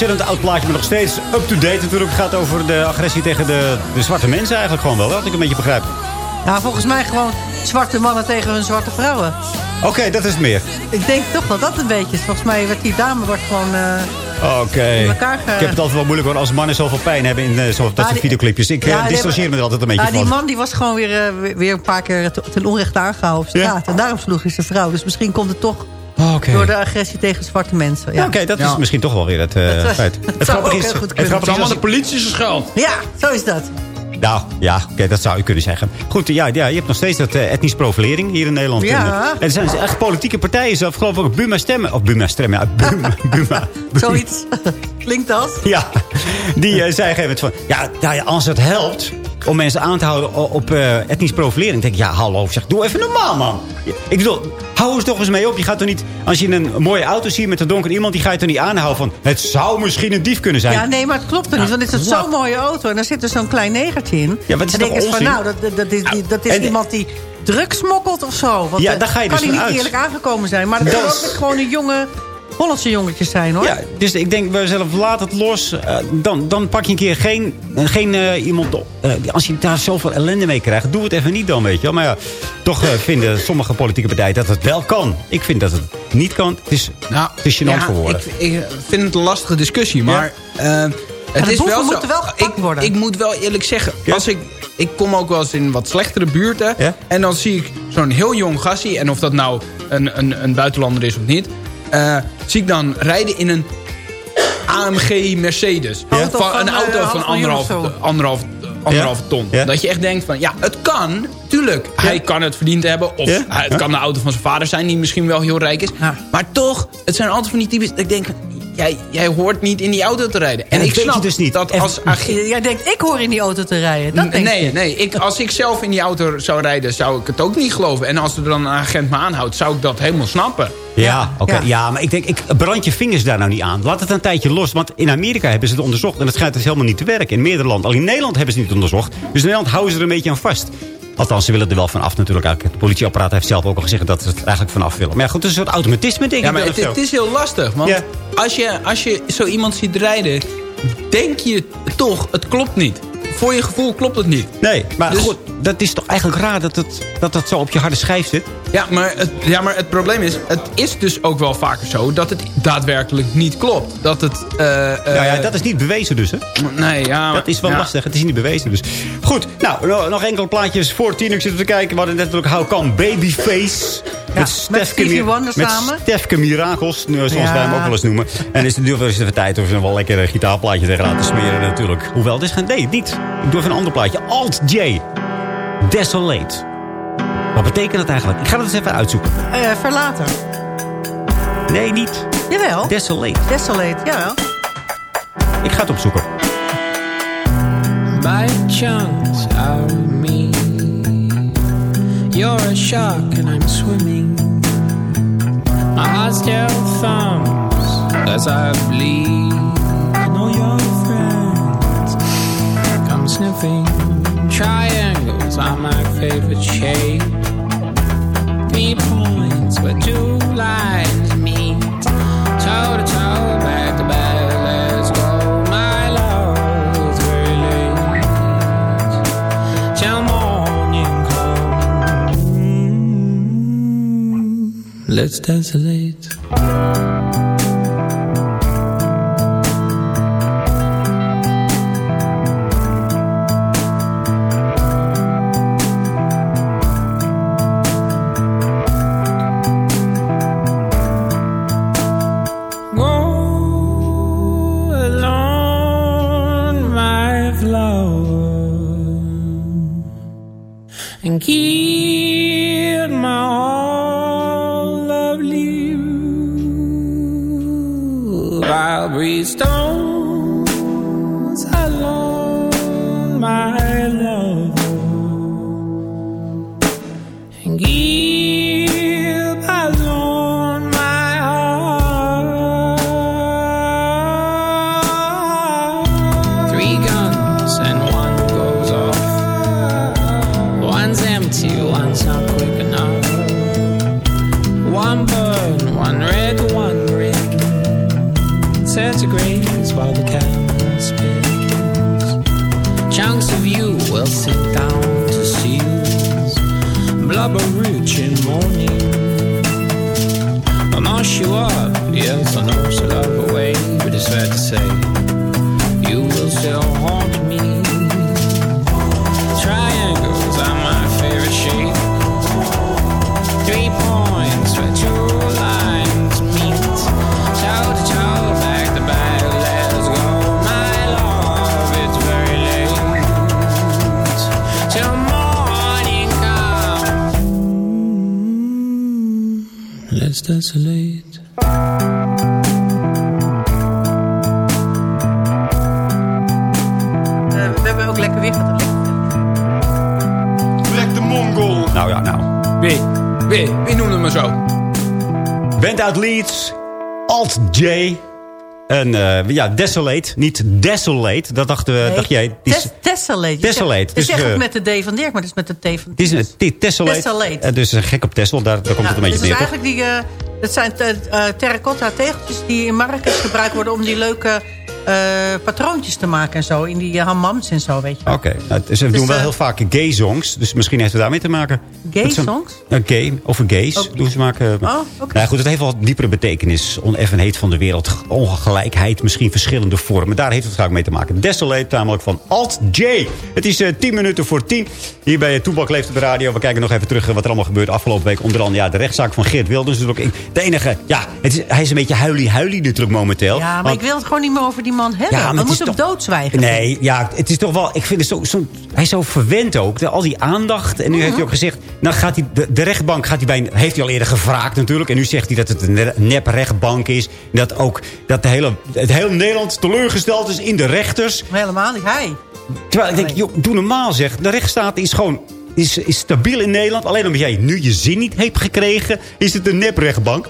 ontzettend oud plaatje, maar nog steeds up-to-date natuurlijk. Het gaat over de agressie tegen de, de zwarte mensen eigenlijk gewoon wel. Dat ik een beetje begrijp. Ja, volgens mij gewoon zwarte mannen tegen hun zwarte vrouwen. Oké, dat is het meer. Ik denk toch dat dat een beetje is. Volgens mij werd die dame wordt gewoon... eh, Oké. Ge- Ik heb het altijd wel moeilijk hoor als mannen zoveel pijn hebben in zo, dat Ja, soort die- videoclipjes. Ik Ja, eh, die dissocieer me er altijd een beetje Ja, die van. man die was gewoon weer, weer- een paar keer te- ten onrechte aangehouden op straat. En daarom sloeg hij zijn vrouw. Dus misschien komt het toch Oké. door de agressie tegen zwarte mensen. Ja. Oké, dat is misschien toch wel weer het eh, Dat, eh, feit. dat Het grappige ook is, heel goed het kunnen. grappige is als de politie schuld. Ja, zo is dat. Nou, ja, oké, dat zou je kunnen zeggen. Goed, ja, ja je hebt nog steeds dat eh, etnisch profilering hier in Nederland. Ja. En, eh, en er zijn echt politieke partijen zelf, geloof ik, ook Buma stemmen. Of Buma stemmen, ja, Buma. Buma. Zoiets. Klinkt dat? Ja, die zei gegeven van... Ja, nou ja, als het helpt om mensen aan te houden op eh, etnisch profilering... denk ik, ja, hallo, zeg, doe even normaal, man. Ik bedoel, hou eens toch eens mee op. Je gaat toch niet... Als je een mooie auto ziet met een donker iemand... die ga je toch niet aanhouden van... Het zou misschien een dief kunnen zijn. Ja, nee, maar het klopt er niet. Want het is Ja. zo'n mooie auto. En daar zit er zo'n klein negertje in. Ja, wat is en toch denk eens van, nou, dat, dat, dat is, die- dat is en- iemand die drugs smokkelt of zo. Want, Ja, eh, daar ga je kan dus hij niet eerlijk aangekomen zijn. Maar dat Dat kan is- ook gewoon een jonge Hollandse jongetjes zijn, hoor. Ja, dus ik denk bij mezelf, laat het los. Eh, dan, dan pak je een keer geen, eh, geen eh, iemand... op. Eh, als je daar zoveel ellende mee krijgt, doe het even niet dan, weet je wel. Maar ja, toch eh, vinden sommige politieke partijen dat het wel kan. Ik vind dat het niet kan. Het is, Nou, het is gênant ja, voor woorden. Ik, ik vind het een lastige discussie, maar... eh, het de is wel zo. moeten wel gepakt ik, worden. Ik moet wel eerlijk zeggen, als ik, ik kom ook wel eens in wat slechtere buurten. En dan zie ik zo'n heel jong gassie. En of dat nou een, een, een buitenlander is of niet. eh, zie ik dan rijden in een AMG Mercedes. Van, van, een eh, auto van anderhalf, zo. anderhalf, anderhalve ton. Ja. Dat je echt denkt van, ja, het kan. Tuurlijk, hij kan het verdiend hebben. Of Ja. hij- het kan de auto van zijn vader zijn die misschien wel heel rijk is. Maar toch, het zijn altijd van die types dat ik denk... Jij, jij hoort niet in die auto te rijden. En ik weet je snap dus niet. dat als agent... Jij denkt, ik hoor in die auto te rijden. Dat denk nee, je. nee ik, als ik zelf in die auto zou rijden, zou ik het ook niet geloven. En als er dan een agent me aanhoudt, zou ik dat helemaal snappen. Ja, oké. ja. ja. maar ik denk, ik brand je vingers daar nou niet aan. Laat het een tijdje los. Want in Amerika hebben ze het onderzocht. En het schijnt dus helemaal niet te werken. In meerdere landen. Al in Nederland hebben ze het niet onderzocht. Dus in Nederland houden ze er een beetje aan vast. Althans, ze willen er wel van af natuurlijk. Eigenlijk. Het politieapparaat heeft zelf ook al gezegd dat ze het eigenlijk vanaf willen. Maar ja, goed, het is een soort automatisme, denk Ja, ik. maar het, is heel lastig. Want Ja. als, je, als je zo iemand ziet rijden, denk je toch, het klopt niet. Voor je gevoel klopt het niet. Nee, maar Dus- goed, dat is toch eigenlijk raar dat het, dat het zo op je harde schijf zit? Ja maar, het, ja, maar het probleem is, het is dus ook wel vaker zo dat het daadwerkelijk niet klopt. Dat het... eh, eh, nou ja, dat is niet bewezen dus, hè? Nee, ja. Dat is wel ja. lastig. Het is niet bewezen dus. Goed, nou, no- nog enkele plaatjes voor tien uur zitten te kijken. We hadden net natuurlijk How Come Babyface. met Stefke Stevie Mir- Wonder met samen. Stefke Miracles, nu, zoals Ja. wij hem ook wel eens noemen. En is het nu wel eens even tijd om er wel lekker een gitaarplaatje tegenaan te smeren natuurlijk. Hoewel, dit is geen... Nee, niet. Ik doe even een ander plaatje. Alt J. Desolate. Wat betekent dat eigenlijk? Ik ga dat eens even uitzoeken. Eh, verlaten. Nee, niet. Jawel. Desolate. Desolate, jawel. Ik ga het opzoeken. by chunks out of me. You're a shark and I'm swimming. My heart still thumps as I bleed. And all your friends come sniffing. Triangles are my favorite shape. Three points where two lines meet. Toe to toe, back to back, let's go. My love is very late. Till morning comes. Let's desolate. In morning. I'll mash you up, yes, I know so love away, but it's fair to say you will still haunt me. Triangles are my favorite shape. Three points where two desolate. Eh, we hebben ook lekker weer gehad. Black de Mongol. Nou ja, nou. Wie? Wie? Wie noemde me zo? Band uit Leeds. Alt J. En eh, ja, Desolate. Niet Desolate. Dat dacht, eh, dacht jij. Die Tes- Desolate. Je Desolate. zegt- Je Dus, zegt eh, het met de D van Dirk, maar het is met de T van Het is Tessellate. Tessellate. En dus een gek op Tessel, daar, daar komt het een beetje dus neer. toch? eigenlijk die, eh, dat zijn eh, eh, terracotta tegeltjes die in markets gebruikt worden... om die leuke eh, patroontjes te maken en zo. In die eh, hammams en zo, weet je wel. Oké, nou, dus ze Dus, doen wel eh, heel vaak gay songs. Dus misschien heeft het daarmee te maken. Gay een- songs? Ja, gay, over gays doen ze maken. Oh, oké. Nou goed, het heeft wel een diepere betekenis. Oneffenheid van de wereld, ongelijkheid, misschien verschillende vormen. Daar heeft het vaak mee te maken. Desolate, namelijk van Alt J. Het is eh 10 minuten voor 10. Hier bij Toebak leeft op de radio. We kijken nog even terug eh, wat er allemaal gebeurt afgelopen week. Onder andere ja, de rechtszaak van Geert Wilders. Natuurlijk. De enige, ja, het is, hij is een beetje huilie-huilie natuurlijk momenteel. Ja, maar Want- ik wil het gewoon niet meer over die man hebben. Ja, maar Dan moet hem doodzwijgen. Nee, ja, het is toch wel... Ik vind het zo, zo, hij is zo verwend ook. De- al die aandacht. En nu heeft hij ook gezegd... Nou gaat hij, de, de rechtbank gaat hij bij, heeft hij al eerder gevraagd natuurlijk. En nu zegt hij dat het een nep rechtbank is. Dat ook dat de hele, het hele Nederland teleurgesteld is in de rechters. Maar helemaal niet hij. Terwijl ik denk, joh, doe normaal zeg. De rechtsstaat is gewoon is, is stabiel in Nederland. Alleen omdat jij nu je zin niet hebt gekregen... is het een neprechtbank.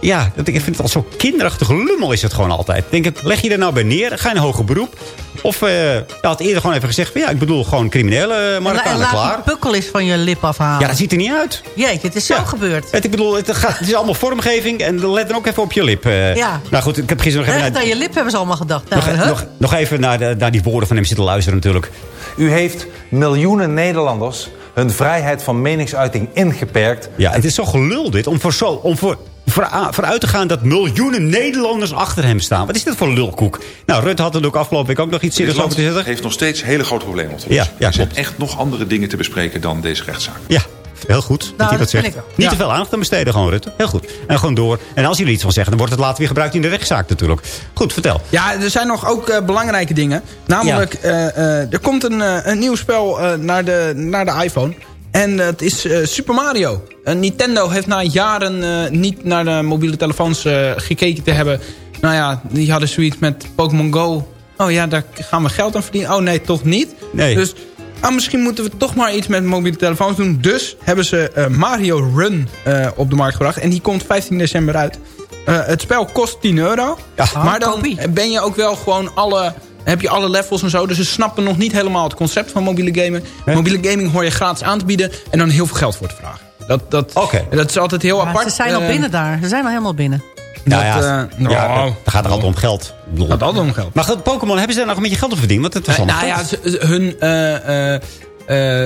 Ja, dat, ik vind het al zo kinderachtig lummel is het gewoon altijd. Denk ik, leg je er nou bij neer? Ga je een hoger beroep? Of eh je had eerder gewoon even gezegd... van, ja, ik bedoel gewoon criminele En Marokkanen laat klaar. die pukkel eens van je lip afhalen. Ja, dat ziet er niet uit. Jeetje, het is zo Ja. gebeurd. Het, ik bedoel, het, gaat, het is allemaal vormgeving. En let dan ook even op je lip. eh. Ja. Nou goed, ik heb gisteren nog even... Recht naar- aan je lip hebben ze allemaal gedacht. Nou, nog, huh? nog, nog even naar, de- naar die woorden van hem zitten luisteren natuurlijk. U heeft miljoenen Nederlanders hun vrijheid van meningsuiting ingeperkt. Ja, het is zo gelul dit. Om, voor zo, om voor, vooruit te gaan dat miljoenen Nederlanders achter hem staan. Wat is dit voor lulkoek? Nou, Rutte had er ook afgelopen week ook nog iets serieus over te zeggen. heeft nog steeds hele grote problemen op te Ja, lossen. ja, er zijn klopt. echt nog andere dingen te bespreken dan deze rechtszaak. Ja, heel goed dat Nou, hij dat zegt. Niet Ja. te veel aandacht aan besteden, gewoon Rutte. Heel goed. En gewoon door. En als jullie iets van zeggen, dan wordt het later weer gebruikt in de rechtszaak natuurlijk. Goed, vertel. Ja, er zijn nog ook eh, belangrijke dingen. Namelijk, eh, eh, er komt een, een nieuw spel eh, naar, de, naar de iPhone. En het is eh, Super Mario. Eh, Nintendo heeft na jaren eh, niet naar de mobiele telefoons eh, gekeken te hebben. Nou ja, die hadden zoiets met Pokémon Go. Oh ja, daar gaan we geld aan verdienen. Oh nee, toch niet. Nee. Dus ah, misschien moeten we toch maar iets met mobiele telefoons doen. Dus hebben ze eh, Mario Run eh, op de markt gebracht. En die komt 15 december uit. Eh, het spel kost 10 euro. maar dan ben je ook wel gewoon alle... Heb je alle levels en zo. Dus ze snappen nog niet helemaal het concept van mobiele gamen. Mobiele gaming hoor je gratis aan te bieden. En dan heel veel geld voor te vragen. Dat, dat, dat is altijd heel apart. ze zijn al Eh, binnen daar. Ze zijn al helemaal binnen. Nou ja, dat, ja, eh, nou, het gaat er altijd om geld. Het gaat altijd om geld. Maar goed, Pokémon, hebben ze daar nog een beetje geld op verdiend? Want het was Eh, allemaal nou ja, hun, eh, eh,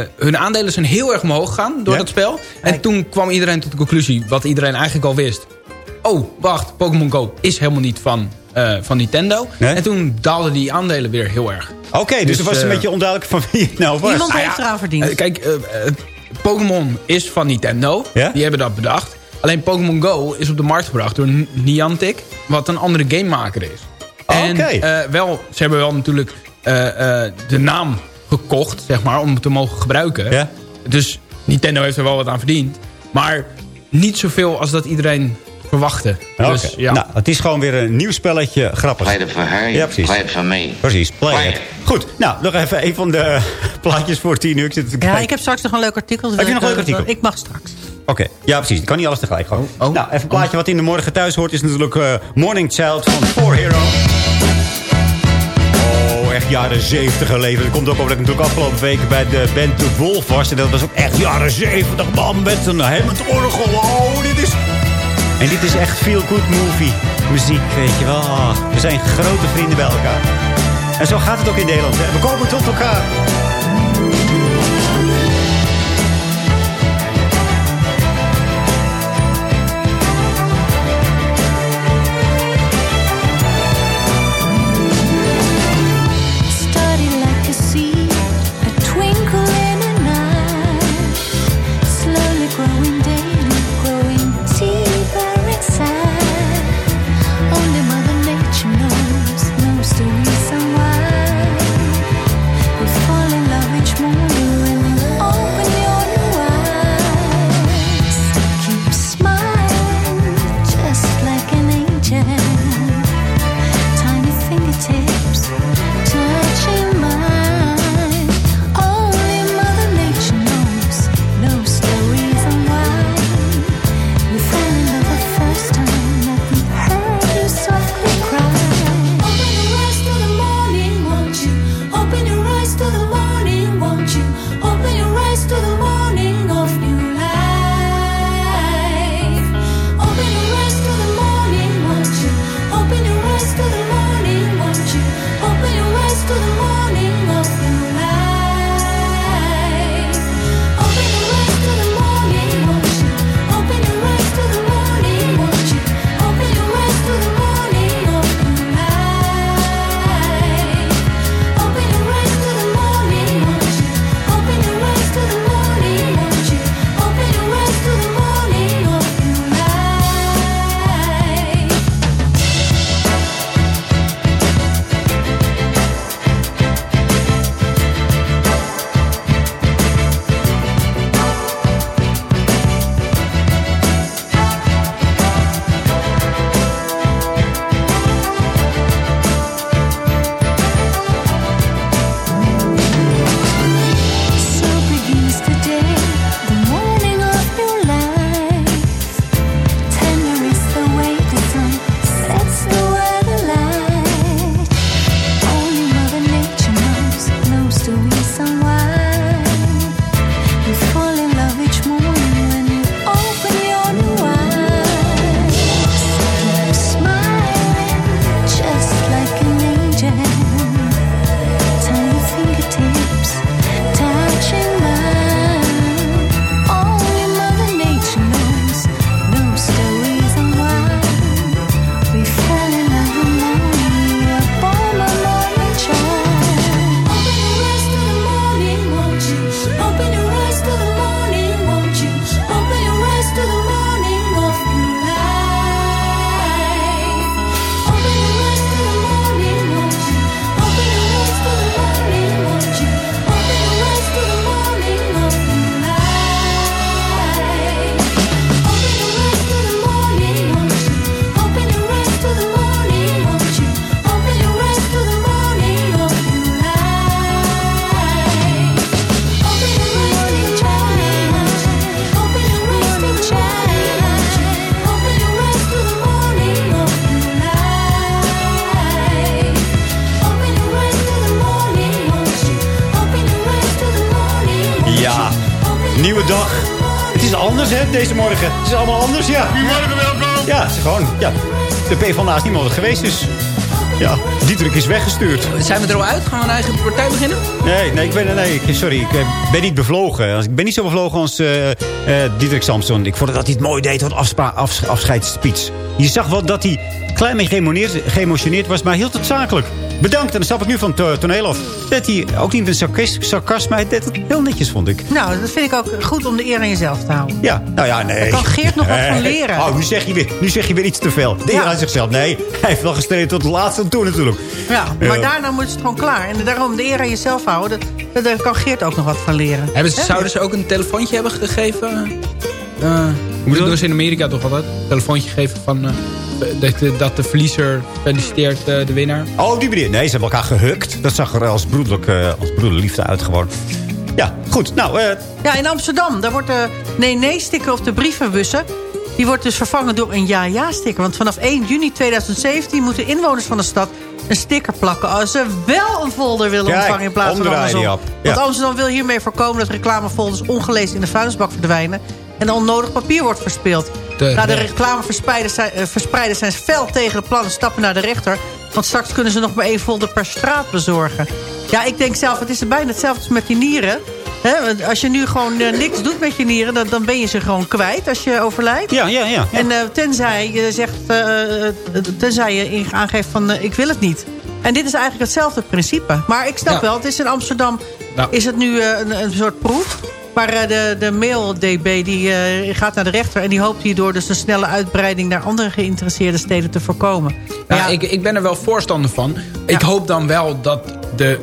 eh, hun aandelen zijn heel erg omhoog gegaan door dat spel. En toen kwam iedereen tot de conclusie, wat iedereen eigenlijk al wist. Oh, wacht, Pokémon Go is helemaal niet van, eh, van Nintendo. En toen daalden die aandelen weer heel erg. Oké, dus, het was een eh, beetje onduidelijk van wie het nou was. Iemand Nou heeft ja, eraan verdiend. eh, kijk, Pokémon is van Nintendo. Die hebben dat bedacht. Alleen Pokémon Go is op de markt gebracht door Niantic. Wat een andere gamemaker is. En Oké. eh, wel, ze hebben wel natuurlijk eh, eh, de naam gekocht, zeg maar, om het te mogen gebruiken. Dus Nintendo heeft er wel wat aan verdiend. Maar niet zoveel als dat iedereen Oké. Dus, ja. Nou, het is gewoon weer een nieuw spelletje. Grappig. Play it for her, Ja, precies. play it for me. Precies, play, it. Goed, nou, nog even een van de plaatjes voor tien uur. Ik zit te Ja, ik heb straks nog een leuk artikel. dus Heb je nog een leuk ik, eh, artikel? Ik mag straks. Oké, ja precies. Ik kan niet alles tegelijk gewoon. Oh, Nou, even een plaatje wat in de morgen thuis hoort... is natuurlijk eh, Morning Child van Four Hero. Oh, echt jaren 70 geleden. Dat komt ook omdat ik natuurlijk afgelopen weken bij de band The Wolf was. En dat was ook echt jaren 70, man. Met een Hammond orgel. Oh. En dit is echt feel good movie. Muziek, weet je wel. We zijn grote vrienden bij elkaar. En zo gaat het ook in Nederland. We komen tot elkaar. Is niet meer geweest, dus... Ja, Dietrich is weggestuurd. Zijn we er al uit? Gaan we een eigen partij beginnen? Nee, nee, ik ben, nee sorry, ik eh, ben niet bevlogen. Ik ben niet zo bevlogen als eh eh, Dietrich Samson. Ik vond dat hij het mooi deed, wat afs- afscheidsspeech. Je zag wel dat hij klein beetje geëmotioneerd was, maar hield het zakelijk. Bedankt, en dan stap ik nu van het to- toneel af. Dat hij ook niet met sarcas- sarcasme, hij deed het heel netjes, vond ik. Nou, dat vind ik ook goed om de eer aan jezelf te houden. Ja, nou ja, nee. Daar kan Geert nog wat van leren. Oh, nu zeg, je weer, nu zeg je weer iets te veel. De eer Ja. aan zichzelf. Nee, hij heeft wel gestreden tot het laatste aan toe natuurlijk. Ja, maar Ja. daarna moet het gewoon klaar. En daarom de eer aan jezelf houden, dat- daar kan Geert ook nog wat van leren. Hebben ze, zouden ze ook een telefoontje hebben gegeven? Uh, Hoe doen ze in Amerika toch altijd? Een telefoontje geven van... eh, dat, de, dat de verliezer feliciteert eh, de winnaar. Oh, op die manier. Nee, ze hebben elkaar gehukt. Dat zag er als, broederlijk, eh, als broederliefde uit gewoon. Ja, goed. Nou, eh, Ja, in Amsterdam, daar wordt de nee-nee-sticker op de brievenbussen... die wordt dus vervangen door een ja-ja-sticker. Want vanaf 1 juni 2017 moeten inwoners van de stad een sticker plakken... als ze wel een folder willen Kijk, ontvangen in plaats van andersom. ap. Ja. Want Amsterdam wil hiermee voorkomen dat reclamefolders ongelezen in de vuilnisbak verdwijnen... en onnodig papier wordt verspeeld. De- nou, de de- reclameverspreiders zijn, eh, verspreiders zijn fel tegen de plannen stappen naar de rechter... want straks kunnen ze nog maar één folder per straat bezorgen. Ja, ik denk zelf, het is bijna hetzelfde als met die nieren... Als je nu gewoon eh, niks doet met je nieren... Dan, dan ben je ze gewoon kwijt als je overlijdt. ja, ja, ja. En eh, tenzij je zegt, eh, tenzij je aangeeft van ik wil het niet. En dit is eigenlijk hetzelfde principe. Maar ik snap Ja. wel, het is in Amsterdam Nou. is het nu een, een soort proef. Maar eh, de, de mail-DB die eh, gaat naar de rechter... en die hoopt hierdoor dus een snelle uitbreiding... naar andere geïnteresseerde steden te voorkomen. Maar Ja, ja, ik, ik ben er wel voorstander van. Ik hoop dan wel dat de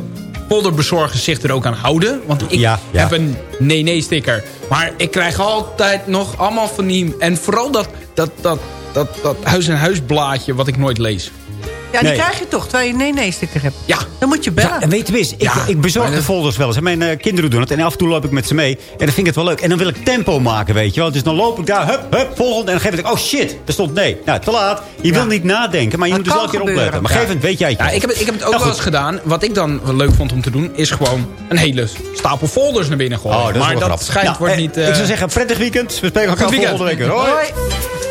folderbezorgers zich er ook aan houden. Want ik Ja, ja. heb een nee-nee-sticker. Maar ik krijg altijd nog allemaal van die... En vooral dat, dat, dat, dat, dat huis-en-huis blaadje wat ik nooit lees. Ja, die nee. krijg je toch, terwijl je een nee-nee-sticker hebt. Ja, Dan moet je bellen. Ja, en weet je mis, ik, Ja, ik bezorg de folders wel eens. En mijn eh, kinderen doen het. En af en toe loop ik met ze mee. En dan vind ik het wel leuk. En dan wil ik tempo maken, weet je wel. Dus dan loop ik daar, hup, hup, volgende. En dan geef ik, oh shit, er stond nee. Nou, te laat. Je wil niet nadenken, maar je Dat moet dus elke keer opletten. Maar Ja. geef het, weet jij het Ja, wel. ik heb, het, ik heb het ook Nou, wel eens gedaan. Wat ik dan wel leuk vond om te doen... is gewoon een hele stapel folders naar binnen gooien. Oh, dat is maar wel dat grappig. schijnt Nou, wordt eh, niet... eh, Ik zou zeggen, prettig weekend. We spreken elkaar volgende week. Hoi.